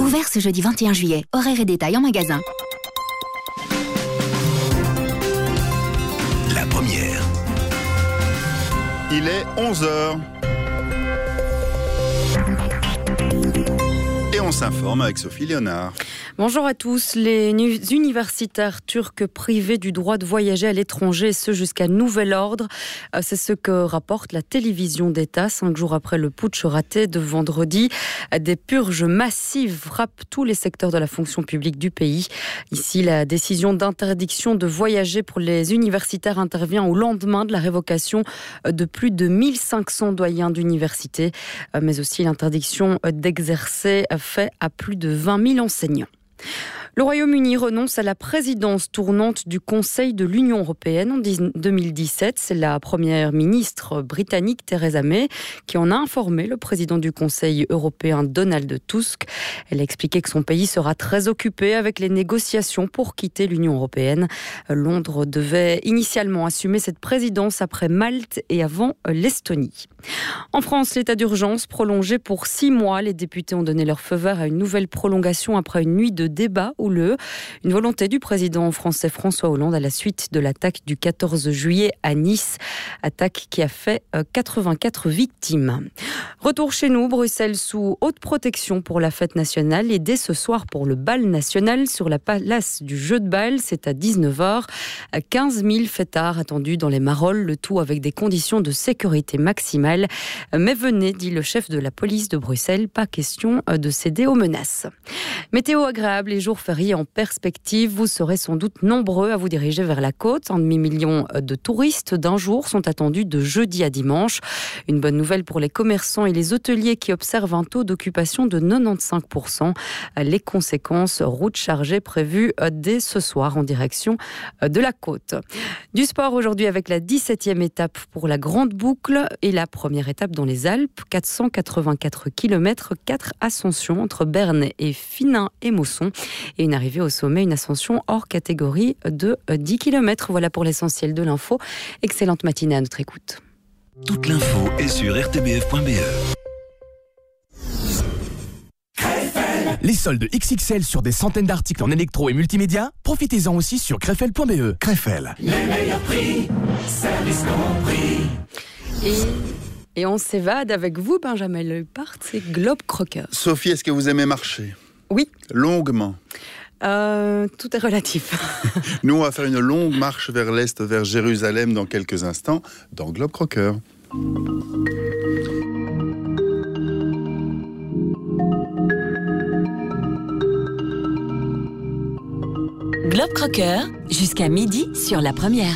Ouvert ce jeudi 21 juillet. Horaires et détails en magasin. La première. Il est 11h. Et on s'informe avec Sophie Léonard. Bonjour à tous. Les universitaires turcs privés du droit de voyager à l'étranger, ce jusqu'à nouvel ordre, euh, c'est ce que rapporte la télévision d'État cinq jours après le putsch raté de vendredi. Des purges massives frappent tous les secteurs de la fonction publique du pays. Ici, la décision d'interdiction de voyager pour les universitaires intervient au lendemain de la révocation de plus de 1500 doyens d'université, euh, mais aussi l'interdiction d'exercer fait à plus de 20 000 enseignants. Le Royaume-Uni renonce à la présidence tournante du Conseil de l'Union européenne en 2017. C'est la première ministre britannique Theresa May qui en a informé le président du Conseil européen Donald Tusk. Elle a expliqué que son pays sera très occupé avec les négociations pour quitter l'Union européenne. Londres devait initialement assumer cette présidence après Malte et avant l'Estonie. En France, l'état d'urgence prolongé pour six mois. Les députés ont donné leur feu vert à une nouvelle prolongation après une nuit de débat houleux. Une volonté du président français François Hollande à la suite de l'attaque du 14 juillet à Nice. Attaque qui a fait 84 euh, victimes. Retour chez nous, Bruxelles sous haute protection pour la fête nationale et dès ce soir pour le bal national sur la place du jeu de bal. C'est à 19h. 15 000 fêtards attendus dans les Marolles, le tout avec des conditions de sécurité Mais venez, dit le chef de la police de Bruxelles, pas question euh, de céder aux menaces. Météo agréable, les jours fériés en perspective. Vous serez sans doute nombreux à vous diriger vers la côte. Un demi-million de touristes d'un jour sont attendus de jeudi à dimanche. Une bonne nouvelle pour les commerçants et les hôteliers qui observent un taux d'occupation de 95%. Les conséquences, route chargée prévues dès ce soir en direction de la côte. Du sport aujourd'hui avec la 17e étape pour la Grande Boucle et la première étape dans les Alpes. 484 km, 4 ascensions entre Berne et Finin et Mosson. Et une arrivée au sommet, une ascension hors catégorie de 10 km. Voilà pour l'essentiel de l'info. Excellente matinée à notre écoute. Toute l'info est sur rtbf.be. Les soldes XXL sur des centaines d'articles en électro et multimédia, profitez-en aussi sur crefel.be. Crefel. Les meilleurs prix, service compris. Et et on s'évade avec vous, Benjamin Lepart, c'est Globe Crocker. Sophie, est-ce que vous aimez marcher? Oui. Longuement euh, tout est relatif. Nous, on va faire une longue marche vers l'Est, vers Jérusalem dans quelques instants, dans Globe Crocker. Globe Crocker, jusqu'à midi sur la première.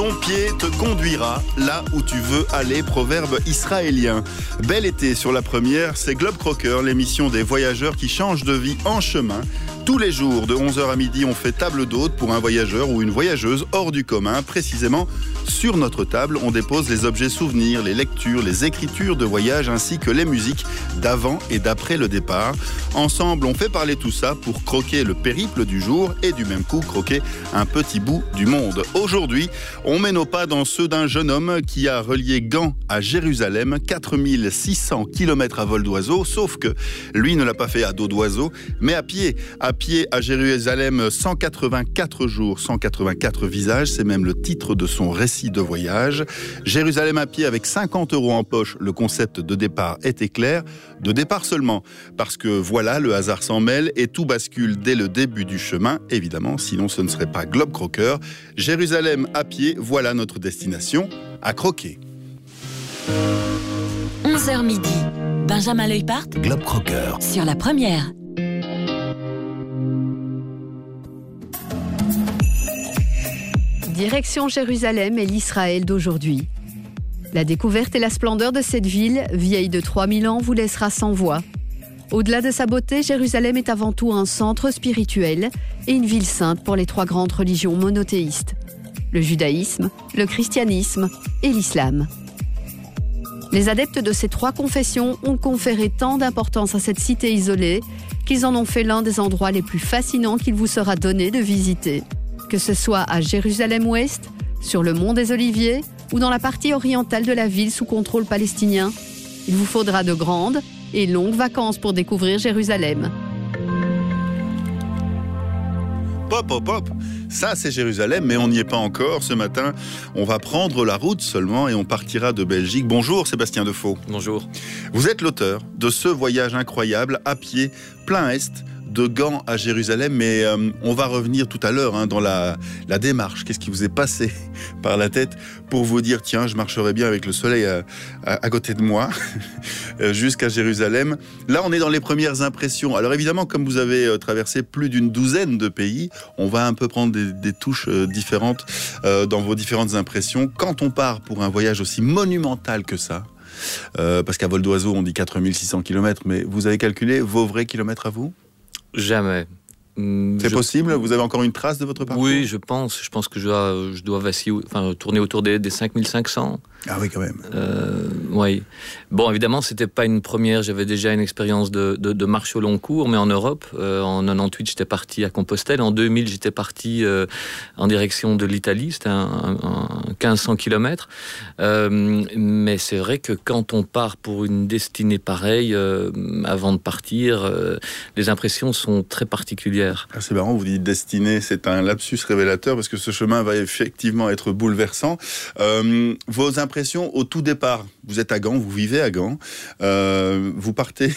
Ton pied te conduira là où tu veux aller, proverbe israélien. Bel été sur la première, c'est Globe Crocker, l'émission des voyageurs qui changent de vie en chemin tous les jours, de 11h à midi, on fait table d'hôte pour un voyageur ou une voyageuse hors du commun. Précisément, sur notre table, on dépose les objets souvenirs, les lectures, les écritures de voyage ainsi que les musiques d'avant et d'après le départ. Ensemble, on fait parler tout ça pour croquer le périple du jour et du même coup croquer un petit bout du monde. Aujourd'hui, on met nos pas dans ceux d'un jeune homme qui a relié Gand à Jérusalem, 4600 km à vol d'oiseau, sauf que lui ne l'a pas fait à dos d'oiseau, mais à pied, pied à Jérusalem 184 jours, 184 visages, c'est même le titre de son récit de voyage. Jérusalem à pied avec 50 euros en poche, le concept de départ était clair, de départ seulement, parce que voilà, le hasard s'en mêle et tout bascule dès le début du chemin, évidemment, sinon ce ne serait pas Globe Crocker. Jérusalem à pied, voilà notre destination, à croquer. 11h midi, Benjamin Leupart, Globe Crocker. sur la première. Direction Jérusalem et l'Israël d'aujourd'hui. La découverte et la splendeur de cette ville, vieille de 3000 ans, vous laissera sans voix. Au-delà de sa beauté, Jérusalem est avant tout un centre spirituel et une ville sainte pour les trois grandes religions monothéistes, le judaïsme, le christianisme et l'islam. Les adeptes de ces trois confessions ont conféré tant d'importance à cette cité isolée qu'ils en ont fait l'un des endroits les plus fascinants qu'il vous sera donné de visiter que ce soit à Jérusalem-Ouest, sur le mont des Oliviers ou dans la partie orientale de la ville sous contrôle palestinien. Il vous faudra de grandes et longues vacances pour découvrir Jérusalem. Pop, hop, hop. Ça, c'est Jérusalem, mais on n'y est pas encore. Ce matin, on va prendre la route seulement et on partira de Belgique. Bonjour, Sébastien Defoe. Bonjour. Vous êtes l'auteur de ce voyage incroyable à pied, plein Est, de Gand à Jérusalem, mais euh, on va revenir tout à l'heure hein, dans la, démarche. Qu'est-ce qui vous est passé par la tête pour vous dire tiens, je marcherai bien avec le soleil à, côté de moi euh, jusqu'à Jérusalem? Là, on est dans les premières impressions. Alors évidemment, comme vous avez euh, traversé plus d'une douzaine de pays, on va un peu prendre des, touches différentes dans vos différentes impressions. Quand on part pour un voyage aussi monumental que ça, parce qu'à vol d'oiseau, on dit 4600 km, mais vous avez calculé vos vrais kilomètres à vous? Jamais. Hum, C'est je- possible Vous avez encore une trace de votre parcours Oui, je pense. Je pense que je dois, je dois vaciller, enfin, tourner autour des, des 5500. Ah oui, quand même. Euh, oui. Bon, évidemment, c'était pas une première. J'avais déjà une expérience de, de, de marche au long cours, mais en Europe. Euh, en 98, j'étais parti à Compostelle. En 2000, j'étais parti euh, en direction de l'Italie. C'était un, un, un 1500 km. Mais c'est vrai que quand on part pour une destinée pareille, avant de partir, les impressions sont très particulières. Ah, c'est marrant, vous dites destinée, c'est un lapsus révélateur parce que ce chemin va effectivement être bouleversant. Euh, vos impressions au tout départ, vous êtes à Gand, vous vivez à Gand, euh, vous partez,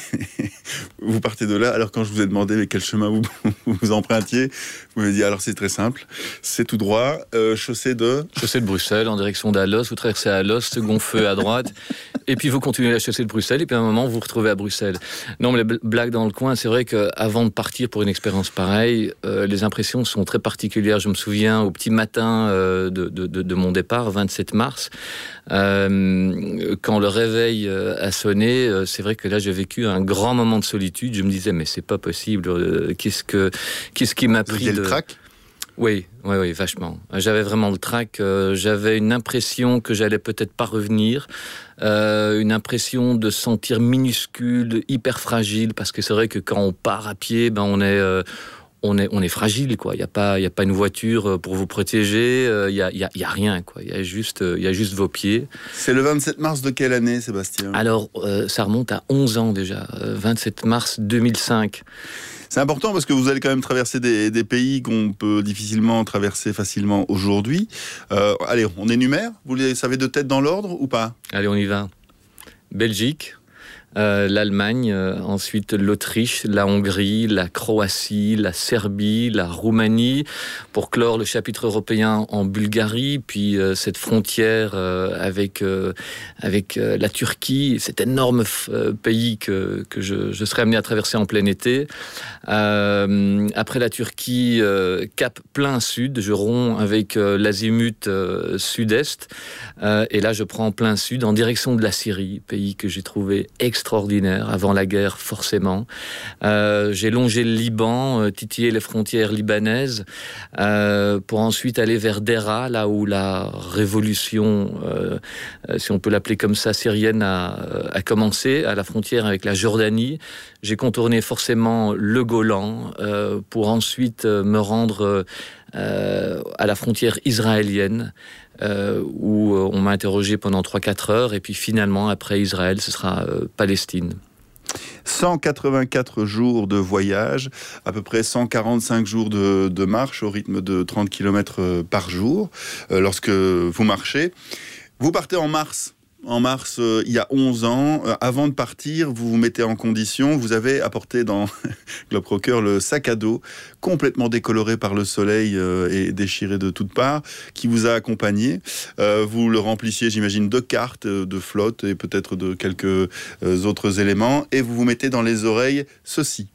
vous partez de là. Alors quand je vous ai demandé mais quel chemin vous, vous empruntiez, vous m'avez dit alors c'est très simple, c'est tout droit, euh, chaussée de. Chaussée de Bruxelles en direction d'Alos, vous traversez Alos, second feu à droite, et puis vous continuez la chaussée de Bruxelles, et puis à un moment vous vous retrouvez à Bruxelles. Non, mais les blagues dans le coin, c'est vrai qu'avant de partir pour une expérience pareille, euh, les impressions sont très particulières. Je me souviens au petit matin euh, de, de, de, de, mon départ, 27 mars, euh, quand le réveil a sonné, c'est vrai que là j'ai vécu un grand moment de solitude. Je me disais mais c'est pas possible. qu'est-ce que qu'est-ce qui m'a pris de le trac? Oui, oui, oui, vachement. J'avais vraiment le trac. J'avais une impression que j'allais peut-être pas revenir, euh, une impression de sentir minuscule, hyper fragile, parce que c'est vrai que quand on part à pied, ben on est euh, on est, on est fragile, quoi. Il n'y a pas, il y a pas une voiture pour vous protéger. Il y a, y a, y a rien, quoi. Il y a juste, il y a juste vos pieds. C'est le 27 mars de quelle année, Sébastien? Alors, euh, ça remonte à 11 ans déjà. Euh, 27 mars 2005. C'est important parce que vous allez quand même traverser des, pays qu'on peut difficilement traverser facilement aujourd'hui. Euh, allez, on énumère. Vous les savez de tête dans l'ordre ou pas? Allez, on y va. Belgique, euh, l'Allemagne, euh, ensuite l'Autriche, la Hongrie, la Croatie, la Serbie, la Roumanie, pour clore le chapitre européen en Bulgarie, puis euh, cette frontière avec avec la Turquie, cet énorme pays que, que je, je, serai amené à traverser en plein été. Après la Turquie, cap plein sud, je romps avec l'azimut sud-est, et là je prends plein sud en direction de la Syrie, pays que j'ai trouvé extraordinaire avant la guerre forcément. Euh, j'ai longé le Liban, euh, titillé les frontières libanaises, euh, pour ensuite aller vers Dera, là où la révolution, si on peut l'appeler comme ça, syrienne a, a, commencé, à la frontière avec la Jordanie. J'ai contourné forcément le Golan pour ensuite me rendre euh, à la frontière israélienne. Euh, où on m'a interrogé pendant 3-4 heures, et puis finalement, après Israël, ce sera euh, Palestine. 184 jours de voyage, à peu près 145 jours de, de marche au rythme de 30 km par jour euh, lorsque vous marchez. Vous partez en mars en mars euh, il y a 11 ans. Euh, avant de partir, vous vous mettez en condition. Vous avez apporté dans Globe Rocker le sac à dos complètement décoloré par le soleil euh, et déchiré de toutes parts qui vous a accompagné. Vous le remplissiez, j'imagine, de cartes, de flotte et peut-être de quelques autres éléments. Et vous vous mettez dans les oreilles ceci.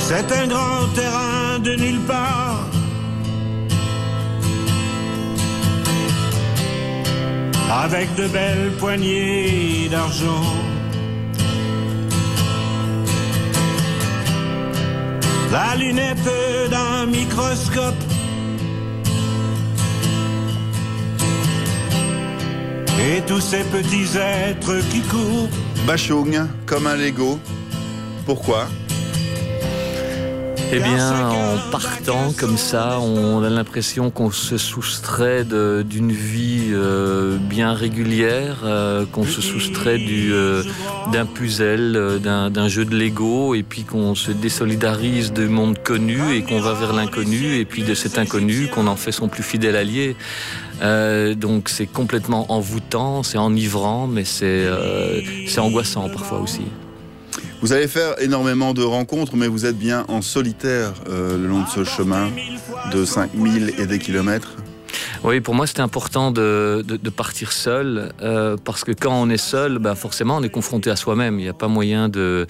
C'est un grand terrain de nulle part. Avec de belles poignées d'argent. La lunette d'un microscope. Et tous ces petits êtres qui courent. Bachung, comme un Lego. Pourquoi? Eh bien, en partant comme ça, on a l'impression qu'on se soustrait d'une vie euh, bien régulière, euh, qu'on se soustrait euh, d'un puzzle, d'un jeu de Lego, et puis qu'on se désolidarise du monde connu et qu'on va vers l'inconnu, et puis de cet inconnu qu'on en fait son plus fidèle allié. donc c'est complètement envoûtant, c'est enivrant, mais c'est angoissant parfois aussi. Vous allez faire énormément de rencontres, mais vous êtes bien en solitaire euh, le long de ce chemin de 5000 et des kilomètres. Oui, pour moi, c'était important de, partir seul, euh, parce que quand on est seul, ben forcément, on est confronté à soi-même. Il n'y a pas moyen de,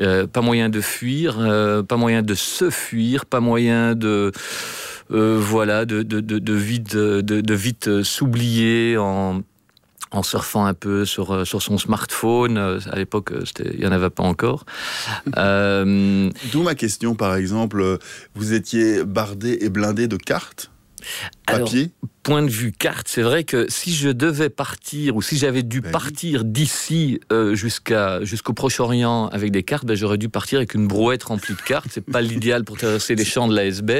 euh, pas moyen de fuir, pas moyen de se fuir, pas moyen de, voilà, de, vite, de, vite s'oublier en en surfant un peu sur, euh, sur son smartphone. Euh, à l'époque, euh, il n'y en avait pas encore. D'où ma question, par exemple, vous étiez bardé et blindé de cartes papier? Point de vue carte, c'est vrai que si je devais partir ou si j'avais dû ben partir d'ici euh, jusqu'à jusqu'au Proche-Orient avec des cartes, ben j'aurais dû partir avec une brouette remplie de cartes. C'est pas l'idéal pour traverser les champs de l'ASB.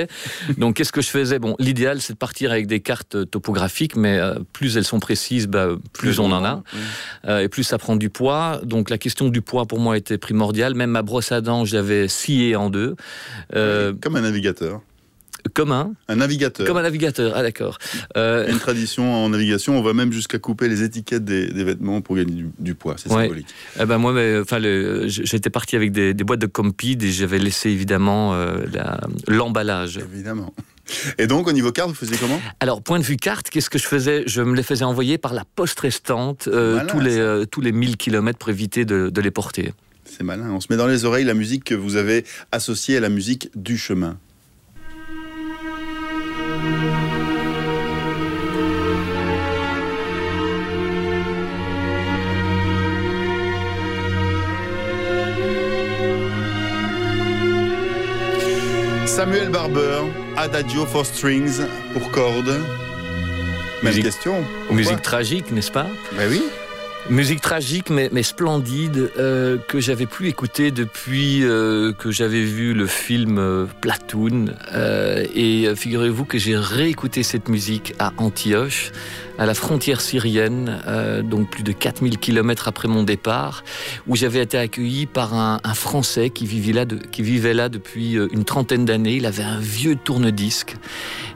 Donc qu'est-ce que je faisais? Bon, l'idéal c'est de partir avec des cartes topographiques, mais euh, plus elles sont précises, ben, plus on en a euh, et plus ça prend du poids. Donc la question du poids pour moi était primordiale. Même ma brosse à dents, j'avais scié en deux. Comme un navigateur. Comme un Un navigateur. Comme un navigateur, ah d'accord. Euh... Une tradition en navigation, on va même jusqu'à couper les étiquettes des, vêtements pour gagner du, poids, c'est symbolique. Eh ben moi, enfin, j'étais parti avec des, boîtes de Compide et j'avais laissé évidemment euh, l'emballage. évidemment. Et donc, au niveau carte, vous faisiez comment? Alors, point de vue carte, qu'est-ce que je faisais? Je me les faisais envoyer par la poste restante euh, tous, les, euh, tous les 1000 km pour éviter de, de les porter. C'est malin. On se met dans les oreilles la musique que vous avez associée à la musique du chemin. Samuel Barber, Adagio for Strings pour cordes. Même question. Musique tragique, n'est-ce pas Ben oui. Musique tragique mais, mais splendide euh, que j'avais plus écouté depuis euh, que j'avais vu le film euh, Platoon et figurez-vous que j'ai réécouté cette musique à Antioche à la frontière syrienne, euh, donc plus de 4000 kilomètres après mon départ, où j'avais été accueilli par un, un Français qui vivait, là de, qui vivait là depuis euh, une trentaine d'années. Il avait un vieux tourne-disque.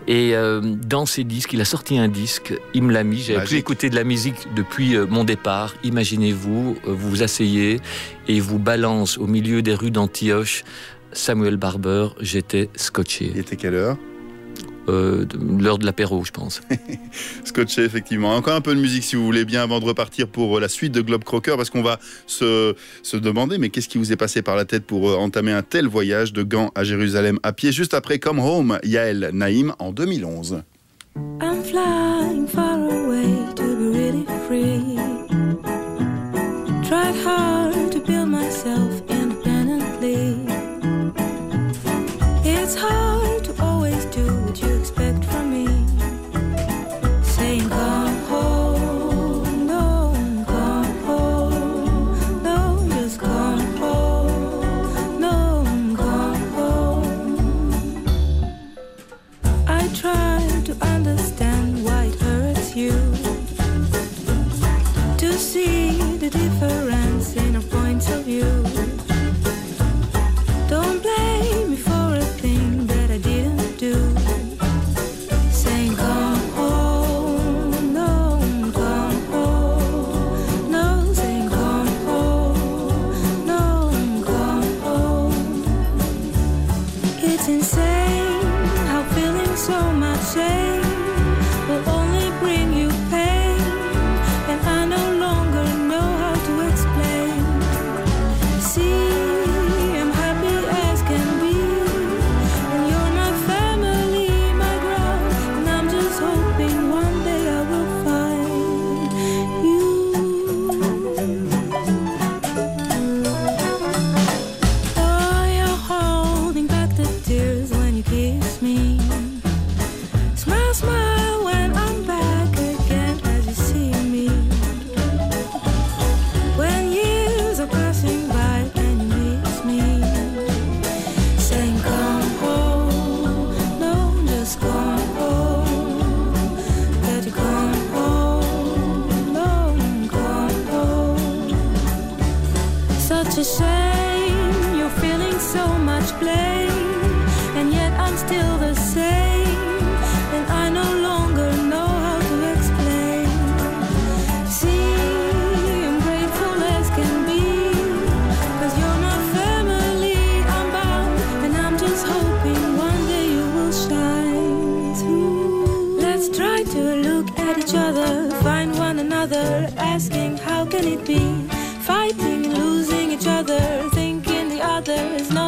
Et euh, dans ces disques, il a sorti un disque, il me l'a mis. J'avais plus écouté de la musique depuis euh, mon départ. Imaginez-vous, euh, vous vous asseyez et vous balance au milieu des rues d'Antioche Samuel Barber. J'étais scotché. Il était quelle heure? Euh, l'heure de l'apéro, je pense. Scotché, effectivement. Encore un peu de musique, si vous voulez bien, avant de repartir pour euh, la suite de Globe Crocker, parce qu'on va se, se, demander, mais qu'est-ce qui vous est passé par la tête pour euh, entamer un tel voyage de Gand à Jérusalem à pied, juste après Come Home, Yael Naïm, en 2011. I'm flying far away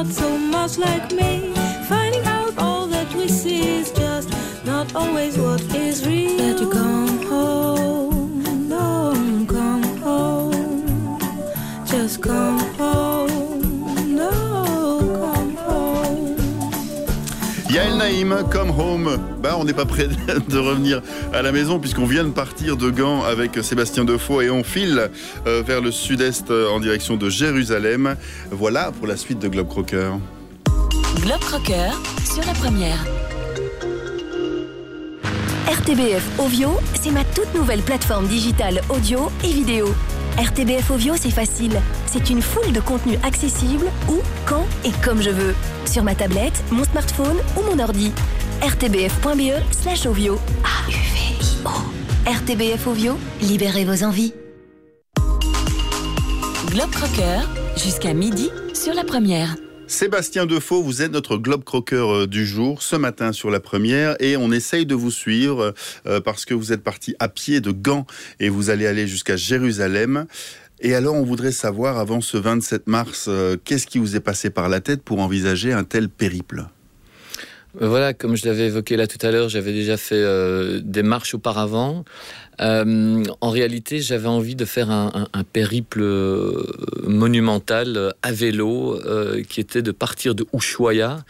not so much like me. Finding out all that we see is just not always what is real. That you come home, no, come home, just come home, no, come home. Yael Naïm, Come Home. Bah, on n'est pas prêt de revenir à la maison puisqu'on vient de partir de Gand avec Sébastien Defaux et on file euh, vers le sud-est euh, en direction de Jérusalem. Voilà pour la suite de Globe Crocker. Globe Crocker sur la première. RTBF Ovio, c'est ma toute nouvelle plateforme digitale audio et vidéo. RTBF Ovio, c'est facile. C'est une foule de contenus accessibles où, quand et comme je veux. Sur ma tablette, mon smartphone ou mon ordi. rtbf.be slash ovio. A-U-V-I-O. RTBF Ovio, libérez vos envies. Globe Crocker jusqu'à midi sur la première. Sébastien Defaux, vous êtes notre globe croqueur du jour ce matin sur la première et on essaye de vous suivre euh, parce que vous êtes parti à pied de Gand et vous allez aller jusqu'à Jérusalem. Et alors on voudrait savoir avant ce 27 mars, euh, qu'est-ce qui vous est passé par la tête pour envisager un tel périple? Voilà, comme je l'avais évoqué là tout à l'heure, j'avais déjà fait euh, des marches auparavant. Euh, en réalité, j'avais envie de faire un, un- un périple euh, monumental euh, à vélo, euh, qui était de partir de Ushuaia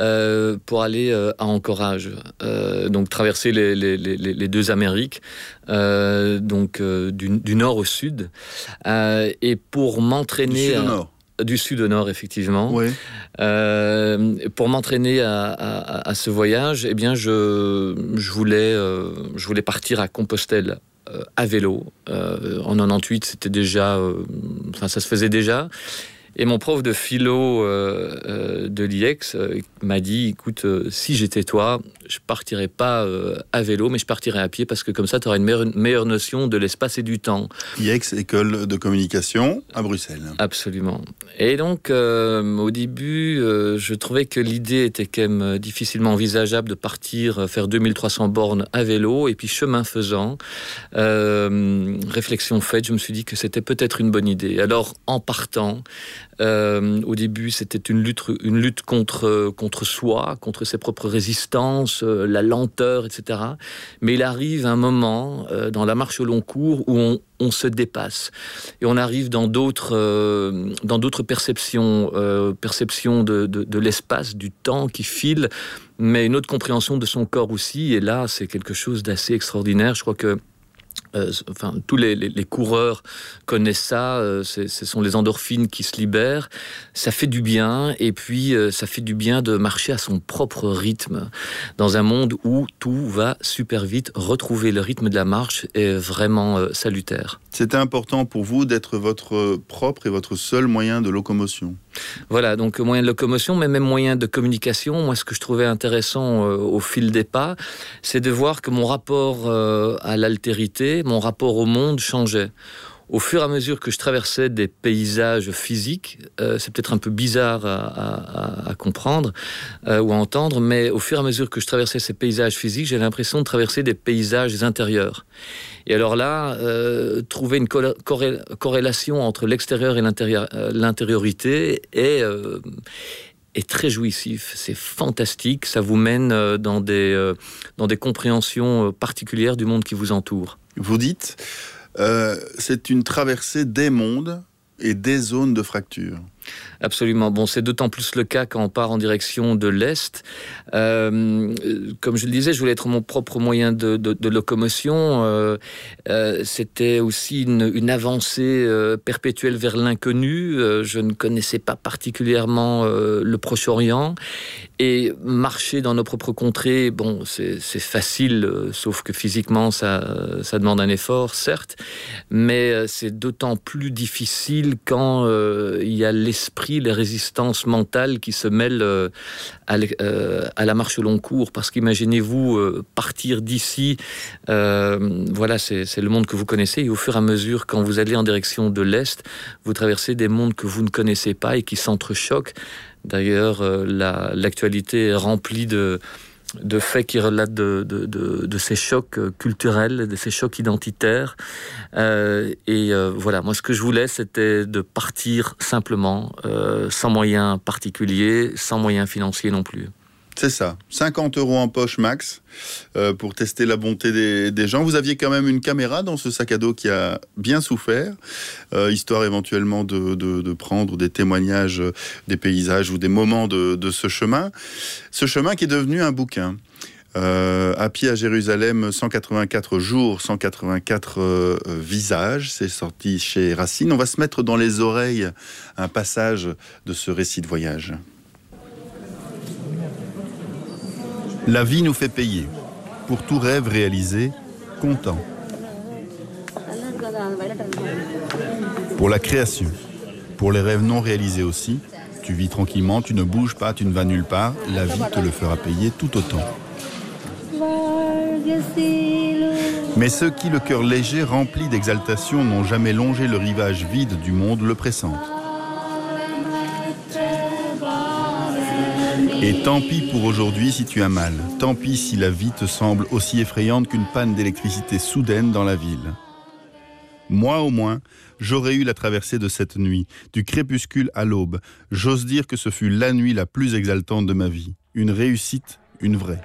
euh, pour aller euh, à Anchorage, Euh, donc traverser les, les- les- les- les deux Amériques, euh, donc euh, du, du nord au sud, Euh, et pour m'entraîner Du sud au nord. Du sud au nord, effectivement. Oui. Euh, pour m'entraîner à, à- à ce voyage, eh bien, je, je voulais, euh, je voulais partir à Compostelle euh, à vélo. En 98, c'était déjà, enfin, ça se faisait déjà. Et mon prof de philo euh, euh, de l'IEX euh, m'a dit, écoute, si j'étais toi, je partirais pas à vélo, mais je partirais à pied parce que comme ça, tu auras une meilleure, meilleure notion de l'espace et du temps. IEX, école de communication à Bruxelles. Absolument. Et donc, au début, je trouvais que l'idée était quand même difficilement envisageable de partir faire 2300 bornes à vélo. Et puis, chemin faisant, euh, réflexion faite, je me suis dit que c'était peut-être une bonne idée. Alors, en partant, euh, au début, c'était une lutte, une lutte contre, contre soi, contre ses propres résistances, euh, la lenteur, etc. Mais il arrive un moment euh, dans la marche au long cours où on, se dépasse et on arrive dans d'autres euh, dans d'autres perceptions, euh, perceptions de, de, de l'espace, du temps qui file, mais une autre compréhension de son corps aussi. Et là, c'est quelque chose d'assez extraordinaire. Je crois que euh, enfin, tous les, coureurs connaissent ça. euh, ce sont les endorphines qui se libèrent. Ça fait du bien. Et puis, euh, ça fait du bien de marcher à son propre rythme dans un monde où tout va super vite. Retrouver le rythme de la marche est vraiment salutaire. C'était important pour vous d'être votre propre et votre seul moyen de locomotion. Voilà, donc moyen de locomotion, mais même moyen de communication. Moi, ce que je trouvais intéressant euh, au fil des pas, c'est de voir que mon rapport euh, à l'altérité, mon rapport au monde changeait. Au fur et à mesure que je traversais des paysages physiques, euh, c'est peut-être un peu bizarre à, comprendre euh, ou à entendre, mais au fur et à mesure que je traversais ces paysages physiques, j'ai l'impression de traverser des paysages intérieurs. Et alors là, euh, trouver une corré- corré- corrélation entre l'extérieur et l'intériorité est, est très jouissif. C'est fantastique. Ça vous mène dans des, dans des compréhensions particulières du monde qui vous entoure. Vous dites, euh, c'est une traversée des mondes et des zones de fracture. Absolument. Bon, c'est d'autant plus le cas quand on part en direction de l'Est. Euh, comme je le disais, je voulais être mon propre moyen de, locomotion. Euh, euh, C'était aussi une, avancée perpétuelle vers l'inconnu. Je ne connaissais pas particulièrement le Proche-Orient. Et marcher dans nos propres contrées, bon, c'est facile, sauf que physiquement, ça, ça demande un effort, certes. Mais c'est d'autant plus difficile quand il y a l'espace les résistances mentales qui se mêlent euh, euh, à la marche au long cours. Parce qu'imaginez-vous euh, partir d'ici, voilà, c'est le monde que vous connaissez, et au fur et à mesure, quand vous allez en direction de l'Est, vous traversez des mondes que vous ne connaissez pas et qui s'entrechoquent. D'ailleurs, la- l'actualité est remplie de, de faits qui relatent de, de, de- ces chocs euh, culturels, de ces chocs identitaires. Euh, et euh, voilà, moi ce que je voulais, c'était de partir simplement, sans moyens particuliers, sans moyens financiers non plus. C'est ça, 50 euros en poche max euh, pour tester la bonté des, gens. Vous aviez quand même une caméra dans ce sac à dos qui a bien souffert, euh, histoire éventuellement de, prendre des témoignages euh, des paysages ou des moments de, ce chemin. Ce chemin qui est devenu un bouquin. À pied à Jérusalem, 184 jours, 184 euh, euh, visages. C'est sorti chez Racine. On va se mettre dans les oreilles un passage de ce récit de voyage. La vie nous fait payer. Pour tout rêve réalisé, content. Pour la création. Pour les rêves non réalisés aussi. Tu vis tranquillement, tu ne bouges pas, tu ne vas nulle part. La vie te le fera payer tout autant. Mais ceux qui, le cœur léger, rempli d'exaltation, n'ont jamais longé le rivage vide du monde, le pressentent. Et tant pis pour aujourd'hui si tu as mal. Tant pis si la vie te semble aussi effrayante qu'une panne d'électricité soudaine dans la ville. Moi au moins, j'aurais eu la traversée de cette nuit, du crépuscule à l'aube. J'ose dire que ce fut la nuit la plus exaltante de ma vie. Une réussite, une vraie.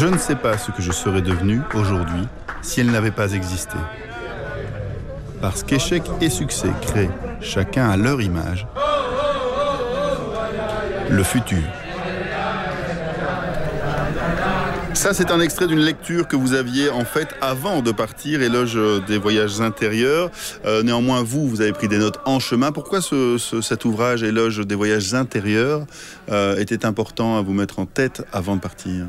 Je ne sais pas ce que je serais devenu aujourd'hui si elle n'avait pas existé. Parce qu'échec et succès créent, chacun à leur image, le futur. Ça, c'est un extrait d'une lecture que vous aviez en fait avant de partir, éloge euh, des voyages intérieurs. Euh, néanmoins, vous, vous avez pris des notes en chemin. Pourquoi ce- ce- cet ouvrage, éloge des voyages intérieurs, euh, était important à vous mettre en tête avant de partir?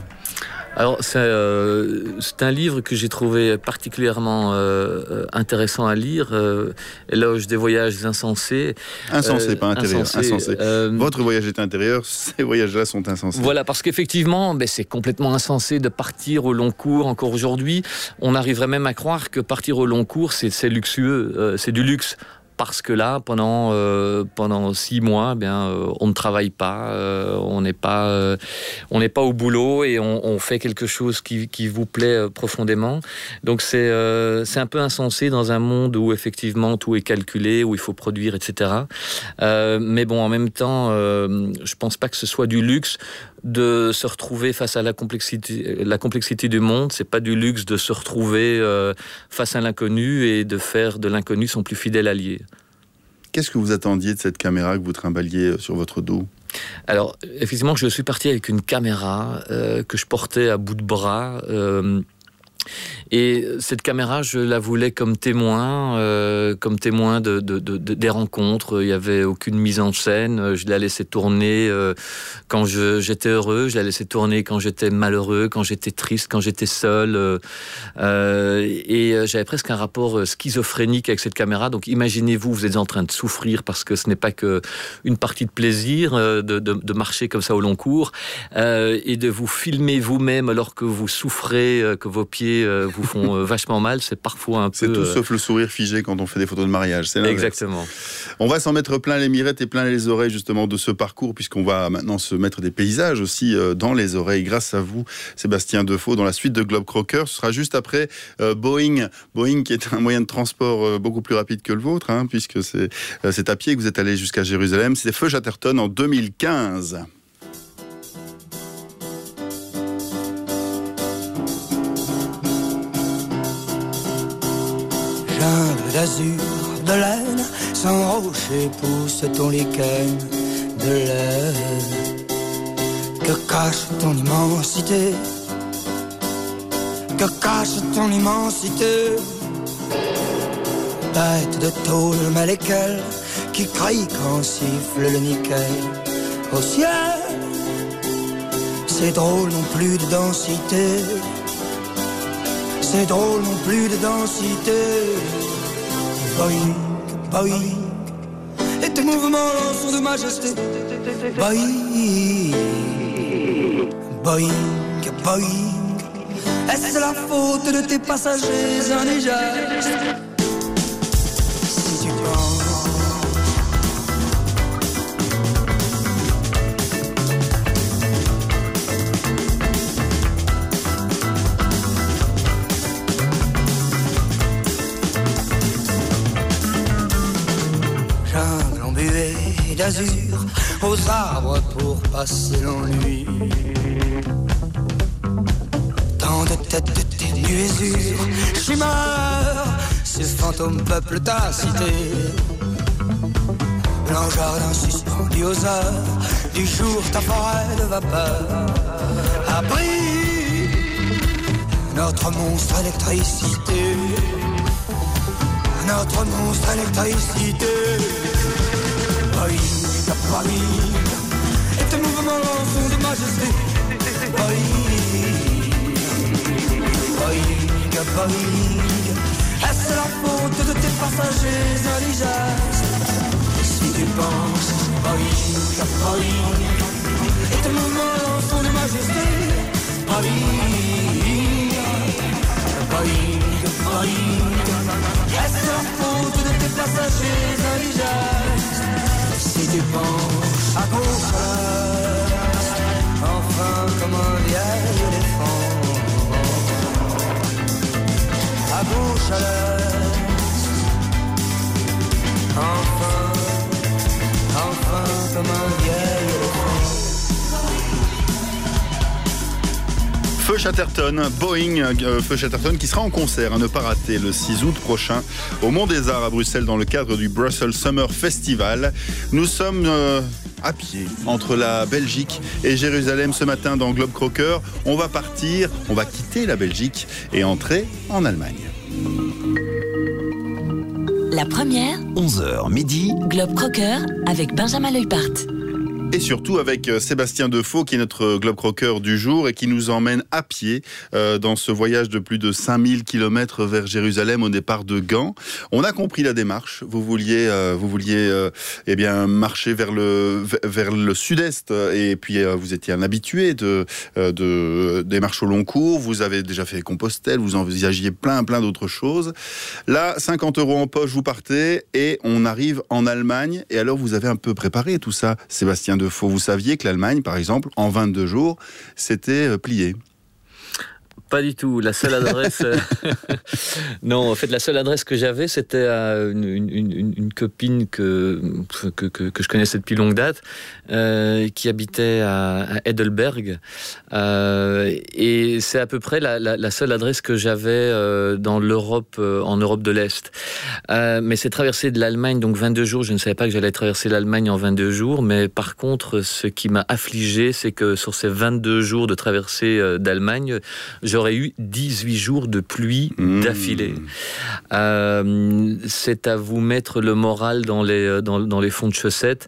Alors, c'est euh, un livre que j'ai trouvé particulièrement euh, euh, intéressant à lire, euh, Éloge des voyages insensés. Insensé, Euh, pas intérieur, insensé. Votre voyage est intérieur, ces voyages-là sont insensés. Voilà, parce qu'effectivement, ben, c'est complètement insensé de partir au long cours encore aujourd'hui. On arriverait même à croire que partir au long cours, c'est c'est luxueux, euh, c'est du luxe. Parce que là, pendant euh, pendant six mois, bien, euh, on ne travaille pas, euh, on n'est pas pas au boulot et on, fait quelque chose qui, qui vous plaît profondément. Donc c'est un peu insensé dans un monde où effectivement tout est calculé, où il faut produire, etc. Mais bon, en même temps, je pense pas que ce soit du luxe de se retrouver face à la complexité, la complexité du monde. C'est pas du luxe de se retrouver euh, face à l'inconnu et de faire de l'inconnu son plus fidèle allié. Qu'est-ce que vous attendiez de cette caméra que vous trimbaliez sur votre dos? Alors, effectivement, je suis parti avec une caméra euh, que je portais à bout de bras. euh, et cette caméra, je la voulais comme témoin, euh, comme témoin de, de- de- de- des rencontres. Il n'y avait aucune mise en scène. Je la laissais tourner euh, quand j'étais heureux, je la laissais tourner quand j'étais malheureux, quand j'étais triste, quand j'étais seul. euh, et j'avais presque un rapport schizophrénique avec cette caméra. Donc imaginez-vous, vous êtes en train de souffrir parce que ce n'est pas que une partie de plaisir de, marcher comme ça au long cours et de vous filmer vous-même alors que vous souffrez, que vos pieds euh, vous font euh, vachement mal. C'est parfois un peu. C'est tout euh, sauf le sourire figé quand on fait des photos de mariage. c'est. Exactement. On va s'en mettre plein les mirettes et plein les oreilles justement de ce parcours puisqu'on va maintenant se mettre des paysages aussi dans les oreilles grâce à vous Sébastien Defoe dans la suite de Globe Crocker. Ce sera juste après Boeing. Boeing qui est un moyen de transport beaucoup plus rapide que le vôtre hein, puisque c'est à pied que vous êtes allé jusqu'à Jérusalem. C'est Feu Chatterton en 2015. D'azur, de laine, sans rocher pousse ton lichen de laine. Que cache ton immensité? Que cache ton immensité? Bête de tôle, mais Qui crie quand siffle le nickel Au ciel? C'est drôle non plus de densité. C'est drôle non plus de densité. Boing, boing, et tes mouvements sont de majesté. Boing, boing, boing. Est-ce la faute de tes passagers indigènes aux arbres pour passer l'ennui. Tant de têtes de tes nuésures, chimère, ces fantômes peuplent ta cité. Blanc jardin suspendu aux heures du jour, ta forêt de vapeur. Abri, notre monstre électricité. Notre monstre électricité. Boing, boing, mouvements sont de majesté. Boing, boing, boing. Est-ce la faute de tes passagers indigènes Si tu penses, boing, boing, et tes mouvements sont de majesté. Boing, boing, boing. Est-ce la faute de tes passagers indigènes Si tu penses à l'est, enfin Feu Chatterton, Boeing, euh, Feu Chatterton qui sera en concert à ne pas rater le 6 août prochain au Mont des Arts à Bruxelles dans le cadre du Brussels Summer Festival. Nous sommes euh, à pied entre la Belgique et Jérusalem ce matin dans Globe Crocker. On va partir, on va quitter la Belgique et entrer en Allemagne. La première, 11h midi, Globe Crocker avec Benjamin Leupart. Et surtout avec euh, Sébastien Defoe, qui est notre globe croqueur du jour et qui nous emmène à pied euh, dans ce voyage de plus de 5000 km vers Jérusalem au départ de Gand. On a compris la démarche. Vous vouliez, euh, vous vouliez eh bien, marcher vers le, vers le sud-est et puis vous étiez un habitué de, de, des marches au long cours. Vous avez déjà fait Compostelle, vous envisagiez plein, plein d'autres choses. Là, 50 euros en poche, vous partez et on arrive en Allemagne. Et alors, vous avez un peu préparé tout ça, Sébastien Vous saviez que l'Allemagne, par exemple, en 22 jours, c'était plié. Pas du tout. La seule adresse. non, en fait, la seule adresse que j'avais, c'était à une, une, copine que, que, que, je connaissais depuis longue date, euh, qui habitait à, à Heidelberg. Euh, et c'est à peu près la, seule adresse que j'avais euh, dans l'Europe, euh, en Europe de l'Est. Euh, mais c'est traverser de l'Allemagne, donc 22 jours. Je ne savais pas que j'allais traverser l'Allemagne en 22 jours. Mais par contre, ce qui m'a affligé, c'est que sur ces 22 jours de traversée euh, d'Allemagne, j'aurais eu 18 jours de pluie mmh. d'affilée. Euh, c'est à vous mettre le moral dans les, dans, dans les fonds de chaussettes.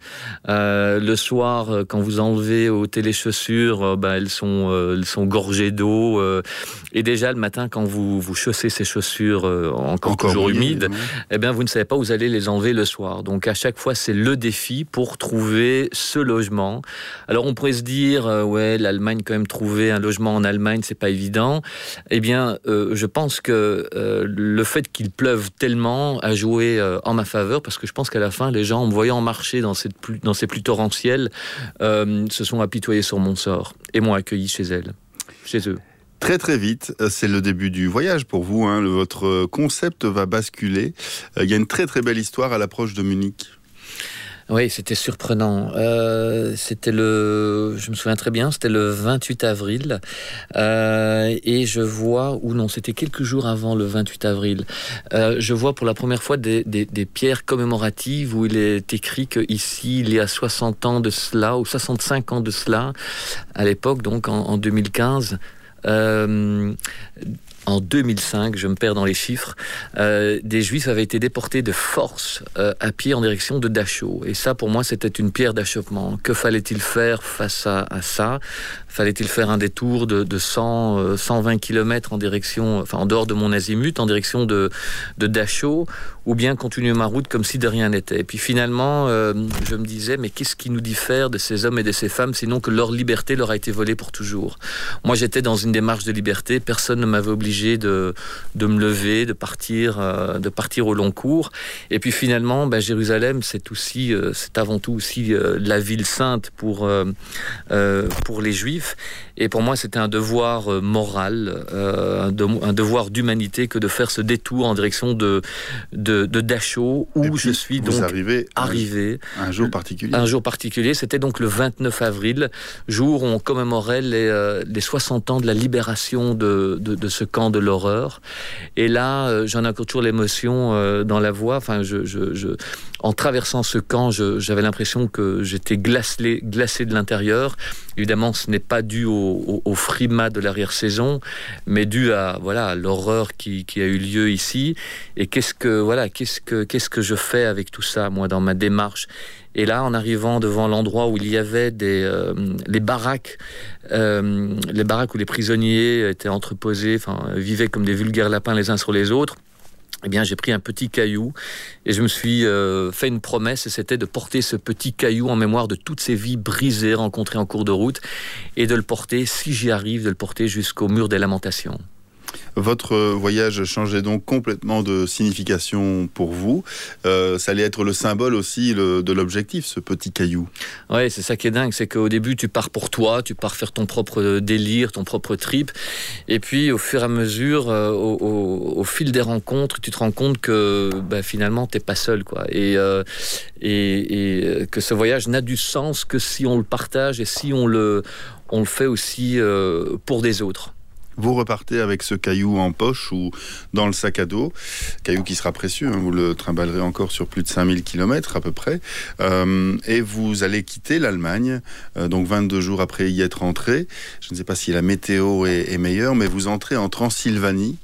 Euh, le soir, quand vous enlevez ben, elles, sont, euh, elles sont gorgées d'eau. Euh, et déjà, le matin, quand vous, vous chaussez ces chaussures encore, encore toujours humides, eh bien, vous ne savez pas où vous allez les enlever le soir. Donc, à chaque fois, c'est le défi pour trouver ce logement. Alors, on pourrait se dire, ouais, l'Allemagne, quand même, trouver un logement en Allemagne, c'est pas évident. Eh bien, euh, je pense que euh, le fait qu'il pleuve tellement a joué euh, en ma faveur, parce que je pense qu'à la fin, les gens, en me voyant marcher dans, cette ces pluies torrentielles, se sont apitoyés sur mon sort et m'ont accueilli chez elles, chez eux. Très très vite, c'est le début du voyage pour vous. Hein. Votre concept va basculer. Il y a une très très belle histoire à l'approche de Munich. Oui, c'était surprenant. Euh, c'était le, je me souviens très bien, c'était le 28 avril, euh, et je vois, ou non, c'était quelques jours avant le 28 avril, euh, je vois pour la première fois des, pierres commémoratives où il est écrit qu'ici, il y a 60 ans de cela, ou 65 ans de cela, à l'époque, donc en, en 2015, euh, en, en 2005, je me perds dans les chiffres, euh, des Juifs avaient été déportés de force euh, à pied en direction de Dachau. Et ça, pour moi, c'était une pierre d'achoppement. Que fallait-il faire face à, à ça? Fallait-il faire un détour de, de 100, euh, 120 km en direction, enfin en dehors de mon azimut, en direction de, Dachau, ou bien continuer ma route comme si de rien n'était? Et puis finalement, euh, je me disais, mais qu'est-ce qui nous diffère de ces hommes et de ces femmes, sinon que leur liberté leur a été volée pour toujours? Moi, j'étais dans une démarche de liberté, personne ne m'avait obligé de, me lever, de partir, euh, de partir au long cours. Et puis finalement, ben, Jérusalem, c'est aussi, euh, c'est avant tout aussi la ville sainte pour les Juifs. Et pour moi, c'était un devoir euh, moral, euh, un, de- un devoir d'humanité que de faire ce détour en direction de, de, de Dachau, où je suis donc un- arrivé. Un jour particulier. Un jour particulier, c'était donc le 29 avril, jour où on commémorait les, euh, les 60 ans de la libération de, ce camp de l'horreur. Et là, euh, j'en ai encore toujours l'émotion euh, dans la voix. Enfin, je, je, je- en traversant ce camp, j'avais l'impression que j'étais glacé, glacé de l'intérieur. Évidemment, ce n'est pas dû au, au, frimas de l'arrière-saison, mais dû à voilà l'horreur qui, a eu lieu ici. Et qu'est-ce que voilà, qu'est-ce que je fais avec tout ça, moi, dans ma démarche? Et là, en arrivant devant l'endroit où il y avait des, euh, les baraques, euh, les baraques où les prisonniers étaient entreposés, vivaient comme des vulgaires lapins les uns sur les autres, eh bien, j'ai pris un petit caillou et je me suis euh, fait une promesse, c'était de porter ce petit caillou en mémoire de toutes ces vies brisées rencontrées en cours de route et de le porter, si j'y arrive, de le porter jusqu'au mur des lamentations. Votre voyage changeait donc complètement de signification pour vous. Euh, ça allait être le symbole aussi de l'objectif, ce petit caillou. Ouais, c'est ça qui est dingue, c'est qu'au début tu pars pour toi, tu pars faire ton propre délire, ton propre trip, et puis au fur et à mesure, euh, au, fil des rencontres, tu te rends compte que bah, finalement t'es pas seul, quoi, et, euh, euh, que ce voyage n'a du sens que si on le partage et si on le, fait aussi euh, pour des autres. Vous repartez avec ce caillou en poche ou dans le sac à dos, caillou qui sera précieux, hein, vous le trimballerez encore sur plus de 5000 km à peu près, Euh, et vous allez quitter l'Allemagne, euh, donc 22 jours après y être entré. Je ne sais pas si la météo est, est meilleure, mais vous entrez en Transylvanie,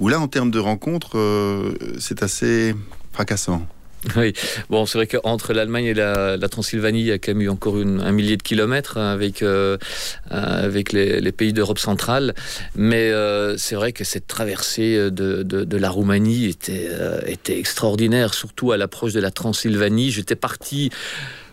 où là, en termes de rencontres, euh, c'est assez fracassant. Oui, bon, c'est vrai qu'entre l'Allemagne et la, Transylvanie, il y a quand même eu encore un millier de kilomètres hein, avec, euh, euh, avec les, pays d'Europe centrale. Mais euh, c'est vrai que cette traversée de, la Roumanie était extraordinaire, surtout à l'approche de la Transylvanie. J'étais parti.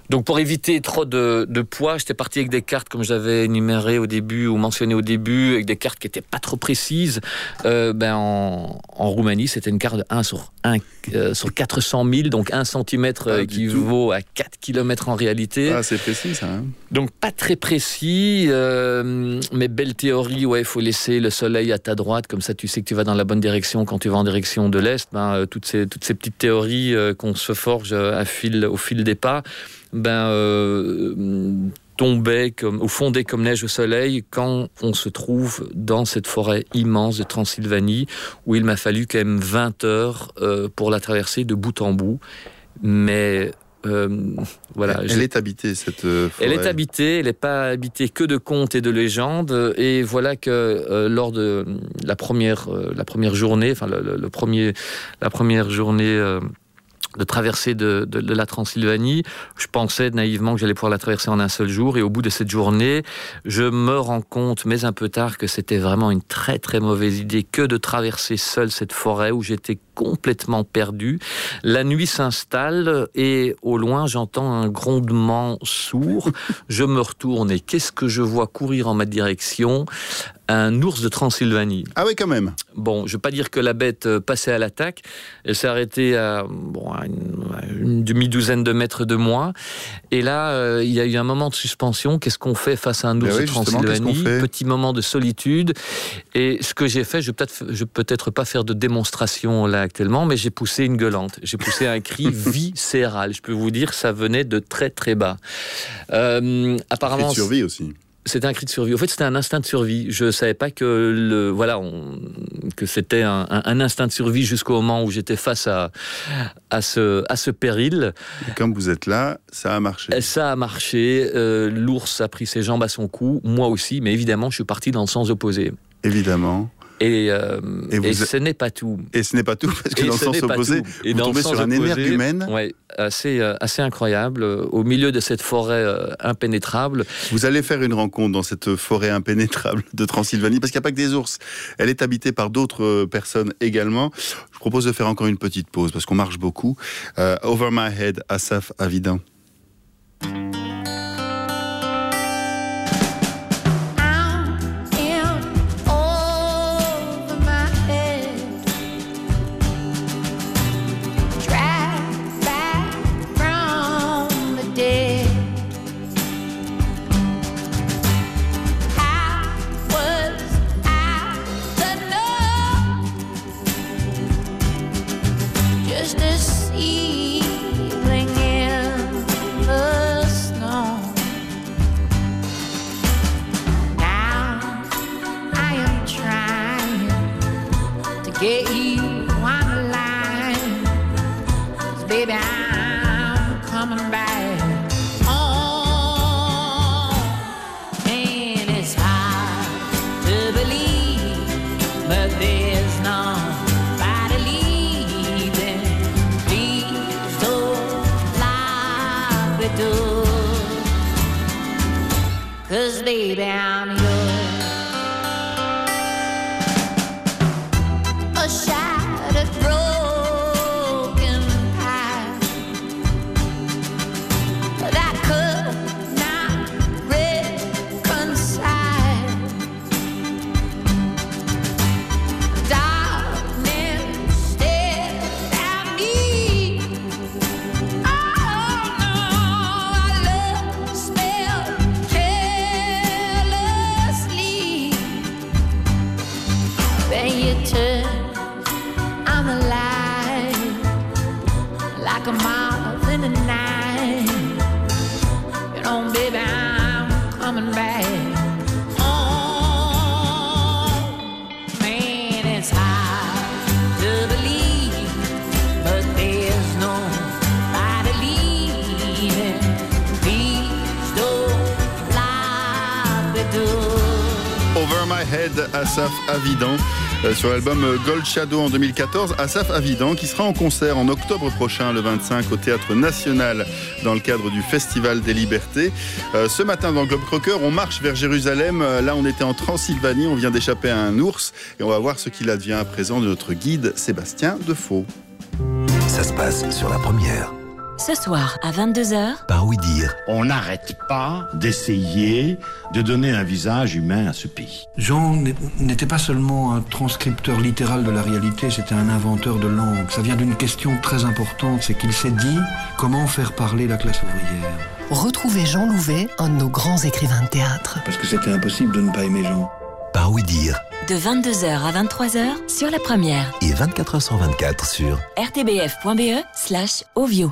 Donc pour éviter trop de, de poids, j'étais parti avec des cartes comme j'avais énuméré au début ou mentionné au début, avec des cartes qui n'étaient pas trop précises. Euh, ben en, en Roumanie, c'était une carte de 1 sur, 1, euh, sur 400 000, donc 1 cm qui vaut à 4 km en réalité. Ah, c'est précis ça. hein Donc pas très précis, euh, mais belle théorie, ouais, il faut laisser le soleil à ta droite, comme ça tu sais que tu vas dans la bonne direction quand tu vas en direction de l'Est. Ben, euh, toutes, ces, toutes ces petites théories euh, qu'on se forge euh, à fil, au fil des pas, ben, euh, tombaient comme, ou fondaient comme neige au soleil quand on se trouve dans cette forêt immense de Transylvanie, où il m'a fallu quand même 20 heures euh, pour la traverser de bout en bout. Mais euh, voilà. Elle est habitée, cette euh, forêt. elle est habitée, elle n'est pas habitée que de contes et de légendes. Et voilà que euh, lors de la première, euh, la première journée, enfin le, le- le premier, la première journée euh, de traversée de, de- la Transylvanie, je pensais naïvement que j'allais pouvoir la traverser en un seul jour. Et au bout de cette journée, je me rends compte, mais un peu tard, que c'était vraiment une très très mauvaise idée que de traverser seul cette forêt où j'étais complètement perdu. La nuit s'installe et au loin j'entends un grondement sourd. je me retourne et qu'est-ce que je vois courir en ma direction? Un ours de Transylvanie. Ah oui, quand même. Bon, je ne veux pas dire que la bête euh, passait à l'attaque. Elle s'est arrêtée à, bon, à une, demi-douzaine de mètres de moi. Et là, euh, il y a eu un moment de suspension. Qu'est-ce qu'on fait face à un Ben ours oui, de Transylvanie? Petit moment de solitude. Et ce que j'ai fait, je ne vais vais peut-être pas faire de démonstration là actuellement, mais j'ai poussé une gueulante. J'ai poussé un cri viscéral. Je peux vous dire, ça venait de très très bas. Euh, apparemment, Cri de survie aussi. c'était un cri de survie. En fait, c'était un instinct de survie. Je savais pas que le voilà on- que c'était un, un- un instinct de survie jusqu'au moment où j'étais face à à ce à ce péril. Et comme vous êtes là, ça a marché. Et Ça a marché. euh, L'ours a pris ses jambes à son cou, moi aussi, mais évidemment, je suis parti dans le sens opposé. Évidemment. Et, euh, Et vous- et ce n'est pas tout. Et ce n'est pas tout, parce que Et dans le sens opposé, tout. Et vous dans le tombez sens sur un opposé, énergumène. ouais, assez, euh, assez incroyable. euh, Au milieu de cette forêt impénétrable. Vous allez faire une rencontre dans cette forêt impénétrable de Transylvanie, parce qu'il n'y a pas que des ours. Elle est habitée par d'autres personnes également. Je propose de faire encore une petite pause, parce qu'on marche beaucoup. Euh, Over My Head, Asaf Avidan. Get you. 'Cause baby, I'm coming back home. Asaf Avidan. euh, Sur l'album euh, Gold Shadow en 2014, Asaf Avidan qui sera en concert en octobre prochain, le 25, au Théâtre National, dans le cadre du Festival des Libertés. Euh, ce matin dans Globe Crocker, on marche vers Jérusalem. Là, on était en Transylvanie, on vient d'échapper à un ours et on va voir ce qu'il advient à présent de notre guide Sébastien Defoe. Ça se passe sur la première. Ce soir à 22h, Par oui dire. On n'arrête pas d'essayer de donner un visage humain à ce pays. Jean n'était pas seulement un transcripteur littéral de la réalité, c'était un inventeur de langue. Ça vient d'une question très importante, c'est qu'il s'est dit comment faire parler la classe ouvrière. Retrouvez Jean Louvet, un de nos grands écrivains de théâtre. Parce que c'était impossible de ne pas aimer Jean. Par oui dire. de 22h à 23h sur la première. Et 24h sur 24 sur rtbf.be slash ovio.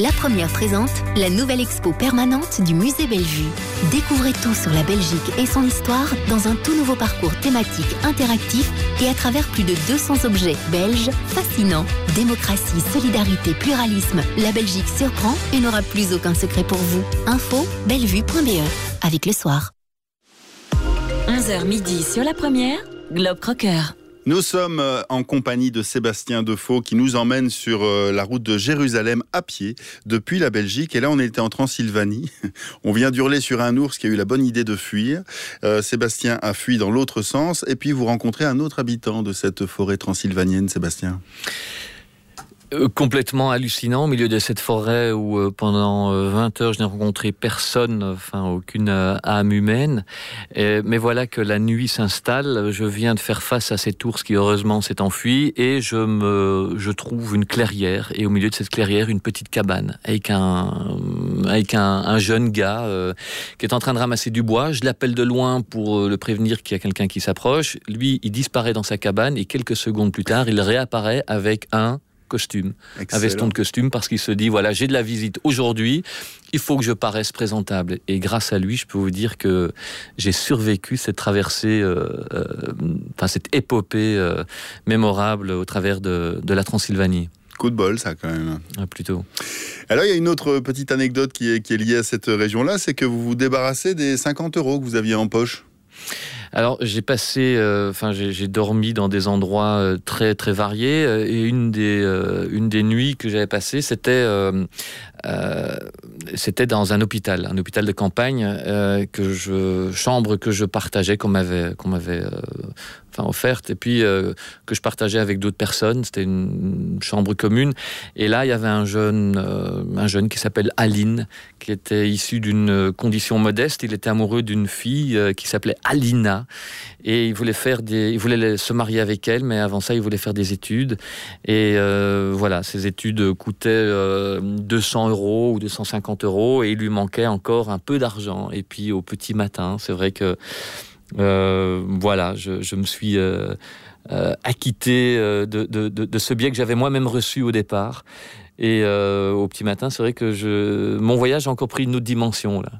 La première présente la nouvelle expo permanente du musée Bellevue. Découvrez tout sur la Belgique et son histoire dans un tout nouveau parcours thématique interactif et à travers plus de 200 objets belges fascinants. Démocratie, solidarité, pluralisme, la Belgique surprend et n'aura plus aucun secret pour vous. Info bellevue.be avec le soir. 11h midi sur la première, Globe Crocker. Nous sommes euh, en compagnie de Sébastien Defoe qui nous emmène sur euh, la route de Jérusalem à pied depuis la Belgique. Et là, on était en Transylvanie. On vient d'hurler sur un ours qui a eu la bonne idée de fuir. Euh, Sébastien a fui dans l'autre sens. Et puis, vous rencontrez un autre habitant de cette forêt transylvanienne, Sébastien. Euh, complètement hallucinant au milieu de cette forêt où euh, pendant euh, 20 heures je n'ai rencontré personne, enfin aucune euh, âme humaine. Mais voilà que la nuit s'installe, je viens de faire face à cet ours qui heureusement s'est enfui et je me je trouve une clairière et au milieu de cette clairière une petite cabane avec un avec un, un jeune gars euh, qui est en train de ramasser du bois. Je l'appelle de loin pour euh, le prévenir qu'il y a quelqu'un qui s'approche. Lui, il disparaît dans sa cabane et quelques secondes plus tard, il réapparaît avec un costume, Excellent. un veston de costume, parce qu'il se dit voilà, j'ai de la visite aujourd'hui, il faut que je paraisse présentable. Et grâce à lui, je peux vous dire que j'ai survécu cette traversée, euh, euh, enfin cette épopée euh, mémorable au travers de, de la Transylvanie. Coup de bol, ça, quand même. Ah, plutôt. Alors, il y a une autre petite anecdote qui est, qui est liée à cette région-là, c'est que vous vous débarrassez des 50 euros que vous aviez en poche. Alors j'ai passé, euh, enfin j'ai dormi dans des endroits euh, très très variés euh, et une des une des nuits que j'avais passées c'était c'était dans un hôpital, un hôpital de campagne que je chambre que je partageais qu'on m'avait qu'on m'avait offerte et puis que je partageais avec d'autres personnes. C'était une, chambre commune et là il y avait un jeune un jeune qui s'appelle Aline qui était issu d'une condition modeste. Il était amoureux d'une fille qui s'appelait Alina et il voulait faire des, il voulait se marier avec elle, mais avant ça, il voulait faire des études. Et euh, voilà, ces études coûtaient euh, 200 euros ou 250 euros et il lui manquait encore un peu d'argent. Et puis au petit matin, c'est vrai que euh, voilà, je, me suis euh, euh, acquitté euh, de, ce biais que j'avais moi-même reçu au départ. Et euh, au petit matin, c'est vrai que mon voyage a encore pris une autre dimension là.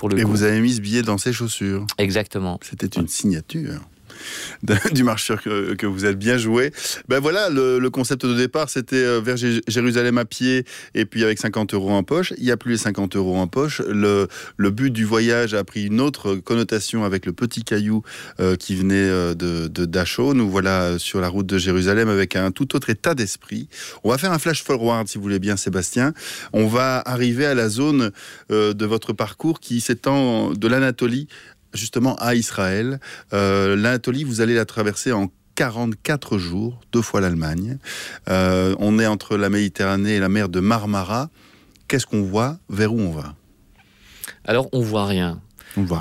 Pour le Et coup. vous avez mis ce billet dans ses chaussures. Exactement. C'était une signature. du marcheur que, vous êtes bien joué. Ben voilà, le, concept de départ, c'était euh, vers Jé- Jérusalem à pied et puis avec 50 euros en poche. Il n'y a plus les 50 euros en poche. Le, but du voyage a pris une autre connotation avec le petit caillou euh, qui venait euh, de, de Dachau. Nous voilà sur la route de Jérusalem avec un tout autre état d'esprit. On va faire un flash forward, si vous voulez bien, Sébastien. On va arriver à la zone de votre parcours qui s'étend de l'Anatolie justement à Israël. Euh, L'Anatolie, vous allez la traverser en 44 jours, deux fois l'Allemagne. Euh, on est entre la Méditerranée et la mer de Marmara. Qu'est-ce qu'on voit? Vers où on va? Alors, on voit rien.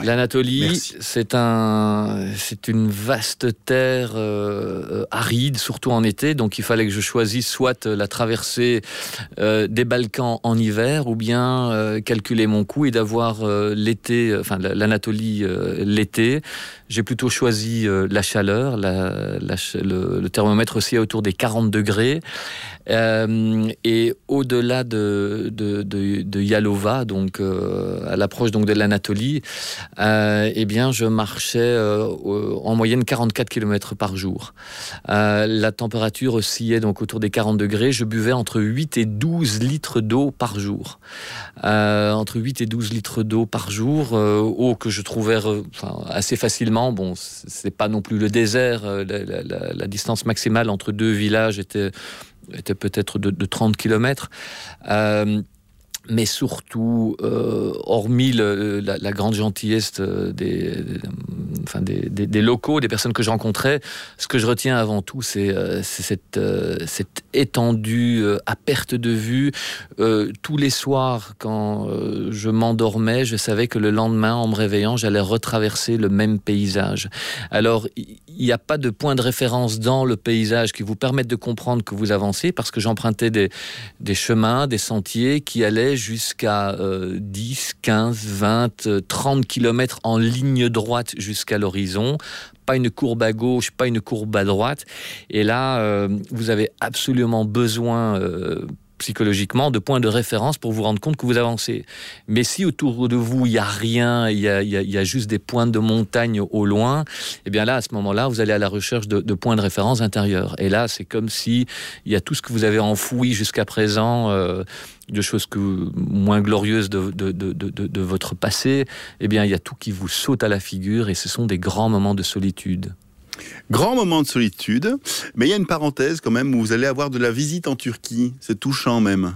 L'Anatolie, c'est un, c'est une vaste terre euh, aride, surtout en été. Donc, il fallait que je choisisse soit la traversée euh, des Balkans en hiver, ou bien euh, calculer mon coût et d'avoir l'été, enfin la- l'Anatolie l'été. J'ai plutôt choisi la chaleur. La, la ch- le, le thermomètre aussi est autour des 40 degrés. Et au-delà de, de, de, de Yalova, donc à l'approche donc de l'Anatolie, eh bien, je marchais euh, en moyenne 44 km par jour. Euh, la température oscillait donc autour des 40 degrés. Je buvais entre 8 et 12 litres d'eau par jour. Euh, entre 8 et 12 litres d'eau par jour, euh, eau que je trouvais assez facilement. Bon, c'est pas non plus le désert. euh, La, distance maximale entre deux villages était, peut-être de, de 30 km. Euh, mais surtout, euh, hormis la, grande gentillesse euh, des, des- locaux, des personnes que je rencontrais, ce que je retiens avant tout, c'est euh, cette, cette étendue à perte de vue. Tous les soirs, quand je m'endormais, je savais que le lendemain, en me réveillant, j'allais retraverser le même paysage. Alors, il n'y a pas de point de référence dans le paysage qui vous permette de comprendre que vous avancez, parce que j'empruntais des, chemins, des sentiers qui allaient jusqu'à euh, 10, 15, 20, euh, 30 kilomètres en ligne droite jusqu'à l'horizon. Pas une courbe à gauche, pas une courbe à droite. Et là, euh, vous avez absolument besoin... euh, psychologiquement de points de référence pour vous rendre compte que vous avancez. Mais si autour de vous il y a rien, il y a, juste des points de montagne au loin, eh bien là à ce moment-là vous allez à la recherche de, points de référence intérieurs. Et là c'est comme si il y a tout ce que vous avez enfoui jusqu'à présent. euh, de choses que, moins glorieuses de, de votre passé, eh bien, il y a tout qui vous saute à la figure et ce sont des grands moments de solitude. Grand moment de solitude, mais il y a une parenthèse quand même où vous allez avoir de la visite en Turquie. C'est touchant même.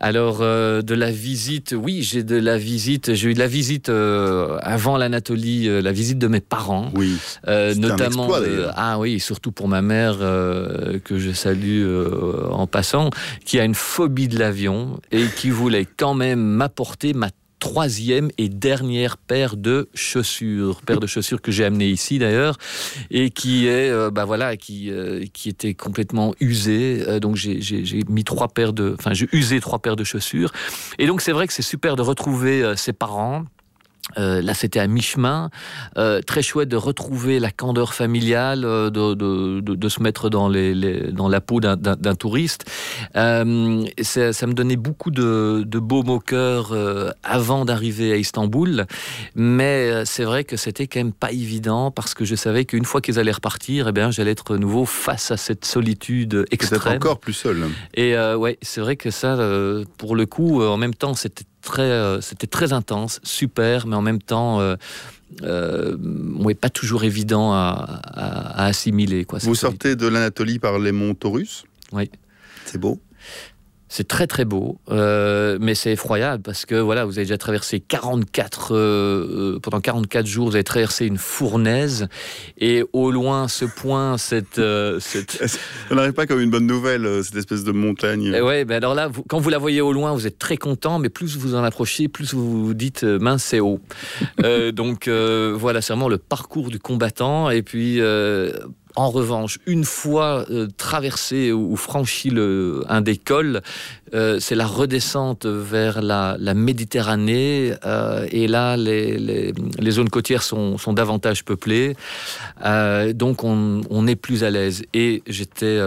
Alors, euh, de la visite, oui, j'ai de la visite. J'ai eu de la visite euh, avant l'Anatolie, euh, la visite de mes parents. Oui. Un notamment, exploit, ah oui, surtout pour ma mère que je salue en passant, qui a une phobie de l'avion et qui voulait quand même m'apporter ma troisième et dernière paire de chaussures, paire de chaussures que j'ai amenée ici d'ailleurs, et qui est, euh, bah voilà, qui euh, qui était complètement usée. Euh, donc j'ai mis trois paires de, enfin j'ai usé trois paires de chaussures. Et donc c'est vrai que c'est super de retrouver euh, ses parents Euh, là, c'était à mi-chemin. Euh, très chouette de retrouver la candeur familiale, euh, de, de, de, de se mettre dans, les, les- dans la peau d'un- touriste. Euh, ça, ça me donnait beaucoup de, baume au cœur avant d'arriver à Istanbul. Mais c'est vrai que c'était quand même pas évident parce que je savais qu'une fois qu'ils allaient repartir, eh bien, j'allais être nouveau face à cette solitude Peut-être extrême. encore plus seul. Et ouais, c'est vrai que ça, pour le coup, en même temps, c'était très, euh, c'était très intense, super, mais en même temps, euh, euh, ouais, pas toujours évident à, à- à assimiler. Quoi, Vous sortez de l'Anatolie par les monts Taurus? Oui. C'est beau. C'est très très beau, euh, mais c'est effroyable parce que voilà, vous avez déjà traversé 44 euh, euh, pendant 44 jours, vous avez traversé une fournaise et au loin ce point, cette, euh, cette Ça n'arrive pas comme une bonne nouvelle, cette espèce de montagne. Eh ouais, ben alors là, vous- quand vous la voyez au loin, vous êtes très content, mais plus vous en approchez, plus vous vous dites mince, c'est haut. Donc voilà, c'est vraiment le parcours du combattant. Et puis, en revanche, une fois euh, traversé ou, franchi le, un des cols, euh, c'est la redescente vers la, la Méditerranée. euh, et là, les, les- les zones côtières sont, sont davantage peuplées. Donc, on, on est plus à l'aise. Et j'étais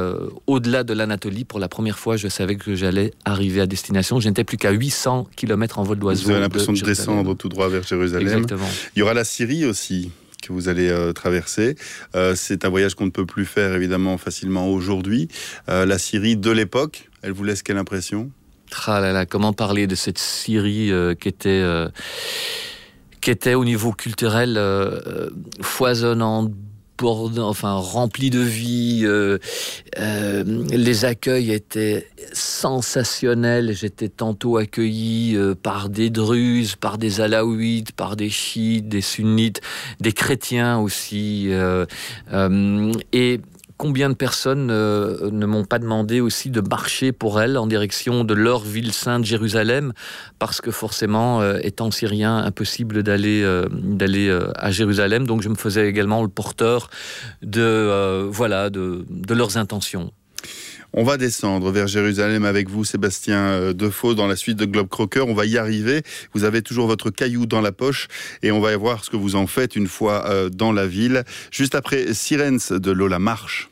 au-delà de l'Anatolie. Pour la première fois, je savais que j'allais arriver à destination. Je n'étais plus qu'à 800 km en vol d'oiseau. Vous avez l'impression de, Jérusalem. descendre tout droit vers Jérusalem. Exactement. Il y aura la Syrie aussi que vous allez euh, traverser. Euh, c'est un voyage qu'on ne peut plus faire évidemment facilement aujourd'hui. Euh, la Syrie de l'époque, elle vous laisse quelle impression? Ah comment parler de cette Syrie qui était qui était au niveau culturel euh, foisonnante enfin remplie de vie euh, euh, les accueils étaient sensationnels. J'étais tantôt accueilli euh, par des druzes par des alaouites par des chiites des sunnites des chrétiens aussi combien de personnes euh, ne m'ont pas demandé aussi de marcher pour elles en direction de leur ville sainte Jérusalem parce que forcément euh, étant syrien impossible d'aller euh, à Jérusalem. Donc je me faisais également le porteur de leurs intentions On va descendre vers Jérusalem avec vous, Sébastien euh, Defoe, dans la suite de Globe Crocker. On va y arriver. Vous avez toujours votre caillou dans la poche et on va voir ce que vous en faites une fois euh, dans la ville. Juste après Sirens de Lola Marche.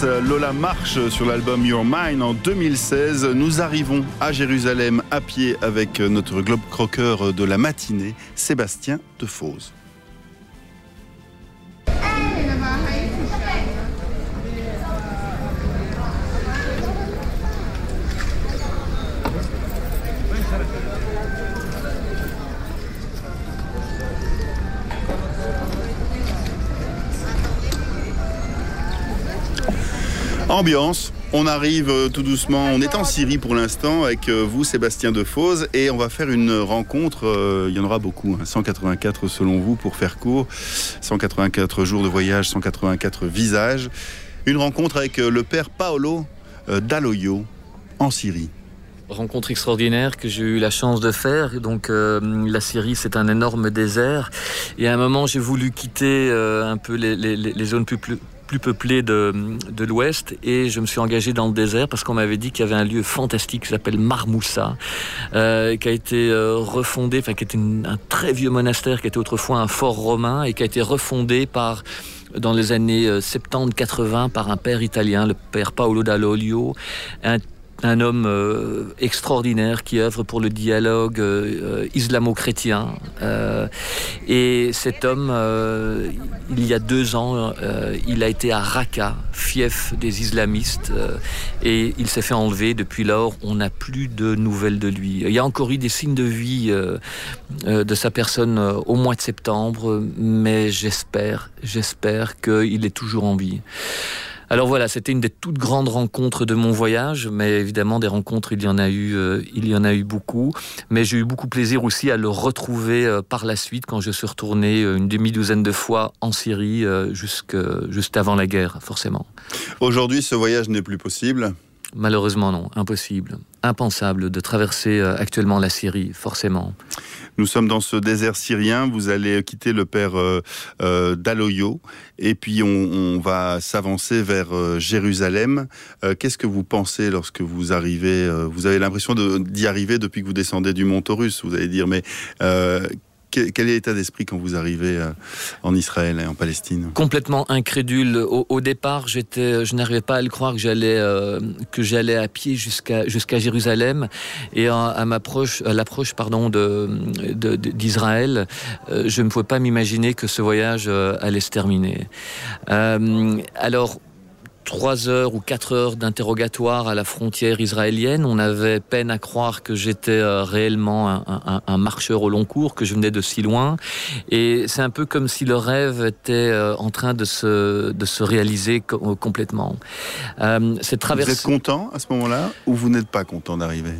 Lola marche sur l'album Your Mind en 2016. Nous arrivons à Jérusalem à pied avec notre globe croqueur de la matinée, Sébastien Defause. Ambiance, on arrive euh, tout doucement, on est en Syrie pour l'instant avec euh, vous Sébastien Defause et on va faire une rencontre, euh, il y en aura beaucoup, hein, 184 selon vous pour faire court, 184 jours de voyage, 184 visages. Une rencontre avec le père Paolo Daloyo en Syrie. rencontre extraordinaire que j'ai eu la chance de faire. Donc la Syrie, c'est un énorme désert. Et à un moment, j'ai voulu quitter un peu les zones plus, plus plus de, de l'Ouest et je me suis engagé dans le désert parce qu'on m'avait dit qu'il y avait un lieu fantastique qui s'appelle Marmoussa euh, qui a été euh, refondé, enfin qui était un très vieux monastère qui était autrefois un fort romain et qui a été refondé par dans les années 70-80 par un père italien, le père Paolo Dall'Olio, un un homme euh, extraordinaire qui œuvre pour le dialogue euh, euh, islamo-chrétien. Euh, et cet homme, il y a deux ans, il a été à Raqqa, fief des islamistes, et il s'est fait enlever. Depuis lors, on n'a plus de nouvelles de lui. Il y a encore eu des signes de vie de sa personne au mois de septembre, mais j'espère, j'espère qu'il est toujours en vie. Alors voilà, c'était une des toutes grandes rencontres de mon voyage, mais évidemment des rencontres, il y en a eu, euh, il y en a eu beaucoup. Mais j'ai eu beaucoup plaisir aussi à le retrouver euh, par la suite quand je suis retourné euh, une demi-douzaine de fois en Syrie, juste avant la guerre, forcément. Aujourd'hui, ce voyage n'est plus possible. Malheureusement non, impossible, impensable de traverser euh, actuellement la Syrie, forcément. Nous sommes dans ce désert syrien. Vous allez quitter le père euh, euh, Daloyo et puis on, va s'avancer vers Jérusalem. Qu'est-ce que vous pensez lorsque vous arrivez Vous avez l'impression d'y arriver depuis que vous descendez du mont Taurus? Vous allez dire, mais quel, est l'état d'esprit quand vous arrivez euh, en Israël et en Palestine complètement incrédule. Au, départ, j'étais, je n'arrivais pas à le croire que j'allais euh, que j'allais à pied jusqu'à jusqu'à Jérusalem et à, m'approche, à l'approche pardon de de- d'Israël, euh, je ne pouvais pas m'imaginer que ce voyage allait se terminer. Alors. Trois heures ou quatre heures d'interrogatoire à la frontière israélienne. On avait peine à croire que j'étais euh, réellement un, un- un marcheur au long cours, que je venais de si loin. Et c'est un peu comme si le rêve était euh, en train de se, de se réaliser co- complètement. Euh, cette Vous êtes content à ce moment-là ou vous n'êtes pas content d'arriver?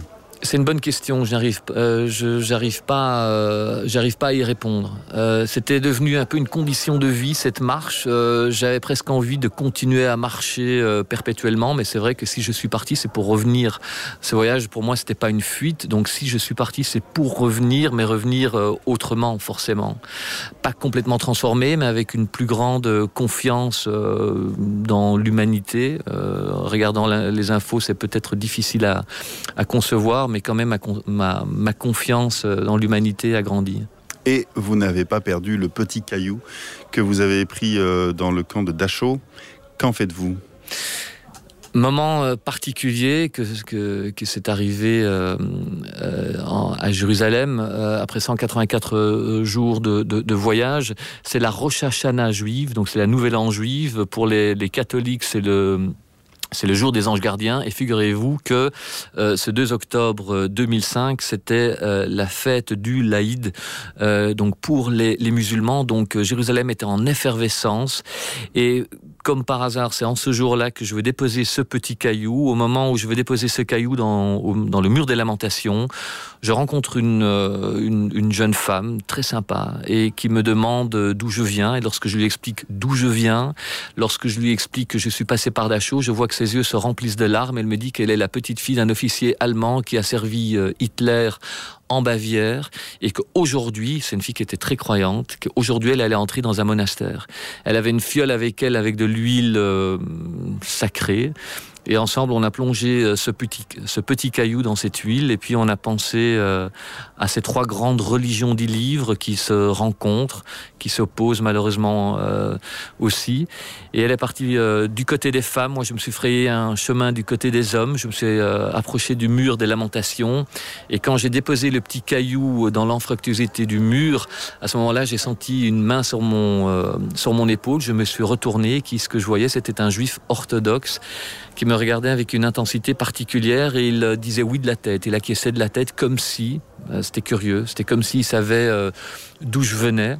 C'est une bonne question. J'arrive, euh, j'arrive pas, euh, j'arrive pas à y répondre. Euh, C'était devenu un peu une condition de vie cette marche. Euh, J'avais presque envie de continuer à marcher perpétuellement, mais c'est vrai que si je suis parti, c'est pour revenir. Ce voyage, pour moi, c'était pas une fuite. Donc, si je suis parti, c'est pour revenir, mais revenir autrement, forcément. Pas complètement transformé, mais avec une plus grande confiance dans l'humanité. Regardant les infos, c'est peut-être difficile à concevoir, mais quand même ma, con- ma, ma confiance euh, dans l'humanité a grandi. Et vous n'avez pas perdu le petit caillou que vous avez pris euh, dans le camp de Dachau. Qu'en faites-vous? Moment euh, particulier que, que, que c'est arrivé euh, euh, en- à Jérusalem euh, après 184 euh, jours de, de, de voyage, c'est la Rosh Hashanah juive, donc c'est la nouvelle an juive. Pour les, les catholiques, c'est le c'est le jour des anges gardiens. Et figurez-vous que euh, ce 2 octobre euh, 2005 c'était euh, la fête du Laïd euh, donc pour les, les musulmans. Donc euh, Jérusalem était en effervescence. Et comme par hasard, c'est en ce jour-là que je vais déposer ce petit caillou. Au moment où je vais déposer ce caillou dans, le mur des lamentations, je rencontre une, euh, une jeune femme très sympa et qui me demande euh, d'où je viens. Et lorsque je lui explique d'où je viens, lorsque je lui explique que je suis passé par Dachau, je vois que ses yeux se remplissent de larmes. Elle me dit qu'elle est la petite fille d'un officier allemand qui a servi euh, Hitler en Bavière et qu'aujourd'hui, c'est une fille qui était très croyante, qu'aujourd'hui elle allait entrer dans un monastère. Elle avait une fiole avec elle avec de l'huile euh, sacrée Et ensemble, on a plongé euh, ce petit, ce petit caillou dans cette huile et puis on a pensé euh, à ces trois grandes religions du livre qui se rencontrent, qui s'opposent malheureusement euh, aussi. Et elle est partie euh, du côté des femmes. Moi, je me suis frayé un chemin du côté des hommes. Je me suis euh, approché du mur des lamentations. Et quand j'ai déposé le petit caillou dans l'infructuosité du mur, à ce moment-là, j'ai senti une main sur mon, euh, sur mon épaule. Je me suis retourné. Qui, ce que je voyais, c'était un juif orthodoxe qui me regardait avec une intensité particulière et il euh, disait oui de la tête. Il acquiesçait de la tête comme si, c'était curieux, c'était comme s'il savait euh, d'où je venais.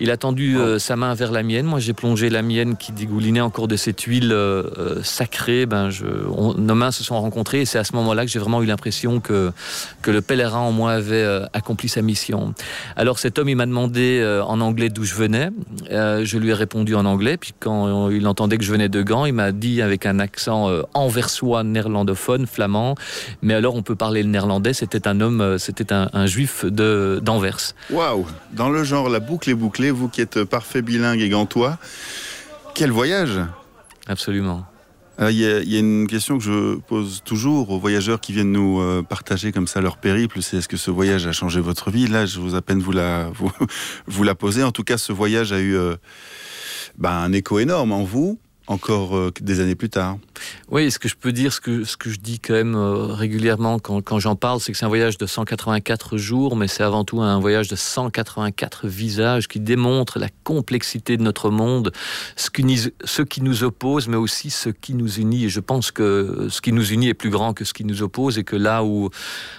Il a tendu euh, sa main vers la mienne. Moi, j'ai plongé la mienne qui dégoulinait encore de cette huile euh, euh, sacrée. Ben, je, on- nos mains se sont rencontrées et c'est à ce moment-là que j'ai vraiment eu l'impression que, que le pèlerin en moi avait euh, accompli sa mission. Alors cet homme, il m'a demandé euh, en anglais d'où je venais. Euh, je lui ai répondu en anglais. Puis quand il entendait que je venais de Gand, il m'a dit avec un accent euh, anversois, néerlandophone, flamand. Mais alors on peut parler le néerlandais. C'était un homme, euh, c'était un, un juif de- d'Anvers. Waouh Dans le genre La boucle est bouclée, vous qui êtes parfait bilingue et gantois, quel voyage? Absolument. Euh, Il y, y a une question que je pose toujours aux voyageurs qui viennent nous euh, partager comme ça leur périple, c'est est-ce que ce voyage a changé votre vie? Là, je vous à peine vous la, vous, vous la poser. En tout cas, ce voyage a eu euh, ben, un écho énorme en vous, encore euh, des années plus tard. Oui, ce que je peux dire, ce que, ce que je dis quand même euh, régulièrement quand, quand j'en parle, c'est que c'est un voyage de 184 jours, mais c'est avant tout un voyage de 184 visages qui démontre la complexité de notre monde, ce qui, nous, ce qui nous oppose, mais aussi ce qui nous unit. Et je pense que ce qui nous unit est plus grand que ce qui nous oppose et que là où,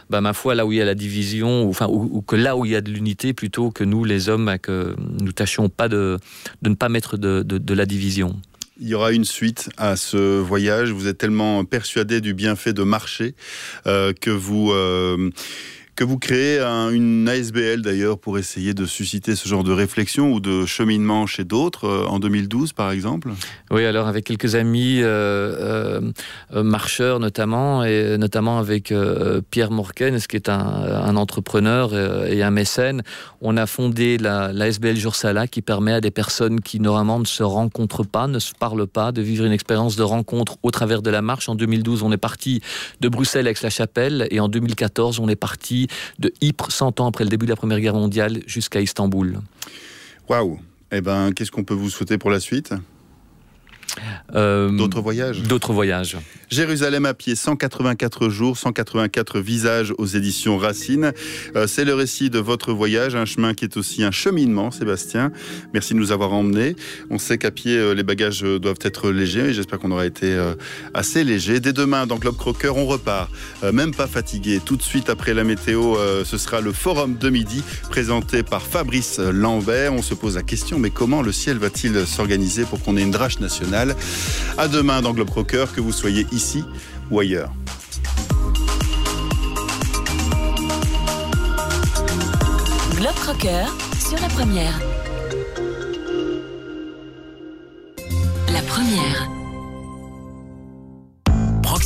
bah, ma foi, là où il y a la division, ou, enfin, ou, que là où il y a de l'unité, plutôt que nous, les hommes, bah, que nous tâchions pas de, de ne pas mettre de, de la division. Il y aura une suite à ce voyage. Vous êtes tellement persuadé du bienfait de marcher euh, que vous euh, que vous créez un- une ASBL d'ailleurs pour essayer de susciter ce genre de réflexion ou de cheminement chez d'autres euh, en 2012 par exemple? Oui, alors avec quelques amis euh, euh, marcheurs notamment, et notamment avec euh, Pierre Morken, qui est un, entrepreneur et un mécène, on a fondé la, la SBL qui permet à des personnes qui normalement ne se rencontrent pas, ne se parlent pas, de vivre une expérience de rencontre au travers de la marche. En 2012, on est parti de Bruxelles avec la chapelle et en 2014, on est parti de Ypres, 100 ans après le début de la Première Guerre mondiale, jusqu'à Istanbul. Waouh Eh ben, qu'est-ce qu'on peut vous souhaiter pour la suite? Euh, D'autres voyages D'autres voyages. Jérusalem à pied, 184 jours, 184 visages aux éditions Racine. Euh, c'est le récit de votre voyage, un chemin qui est aussi un cheminement, Sébastien. Merci de nous avoir emmenés. On sait qu'à pied, euh, les bagages doivent être légers et j'espère qu'on aura été assez léger. Dès demain, dans Globe Crocker, on repart. Même pas fatigué. Tout de suite après la météo, ce sera le Forum de midi, présenté par Fabrice Lambert. On se pose la question, mais comment le ciel va-t-il s'organiser pour qu'on ait une drache nationale? À demain dans Globe Crocker, que vous soyez ici ou ailleurs. Globe Crocker sur la première. La première.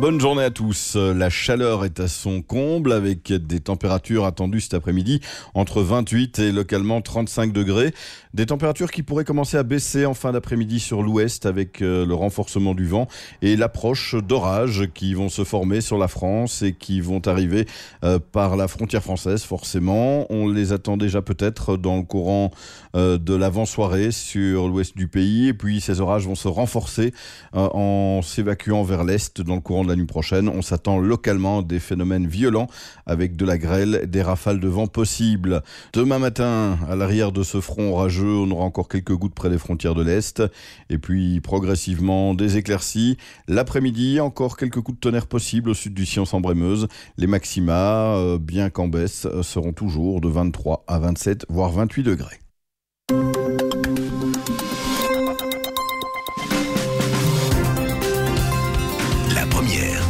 Bonne journée à tous. La chaleur est à son comble avec des températures attendues cet après-midi entre 28 et localement 35 degrés. Des températures qui pourraient commencer à baisser en fin d'après-midi sur l'ouest avec euh, le renforcement du vent et l'approche d'orages qui vont se former sur la France et qui vont arriver euh, par la frontière française forcément. On les attend déjà peut-être dans le courant de l'avant-soirée sur l'ouest du pays et puis ces orages vont se renforcer euh, en s'évacuant vers l'est dans le courant de la nuit prochaine, on s'attend localement des phénomènes violents avec de la grêle, des rafales de vent possibles. Demain matin, à l'arrière de ce front orageux, on aura encore quelques gouttes près des frontières de l'Est. Et puis progressivement des éclaircies. L'après-midi, encore quelques coups de tonnerre possibles au sud du Sion en Brémeuse. Les maxima, euh, bien qu'en baisse, euh, seront toujours de 23 à 27, voire 28 degrés. Thank you.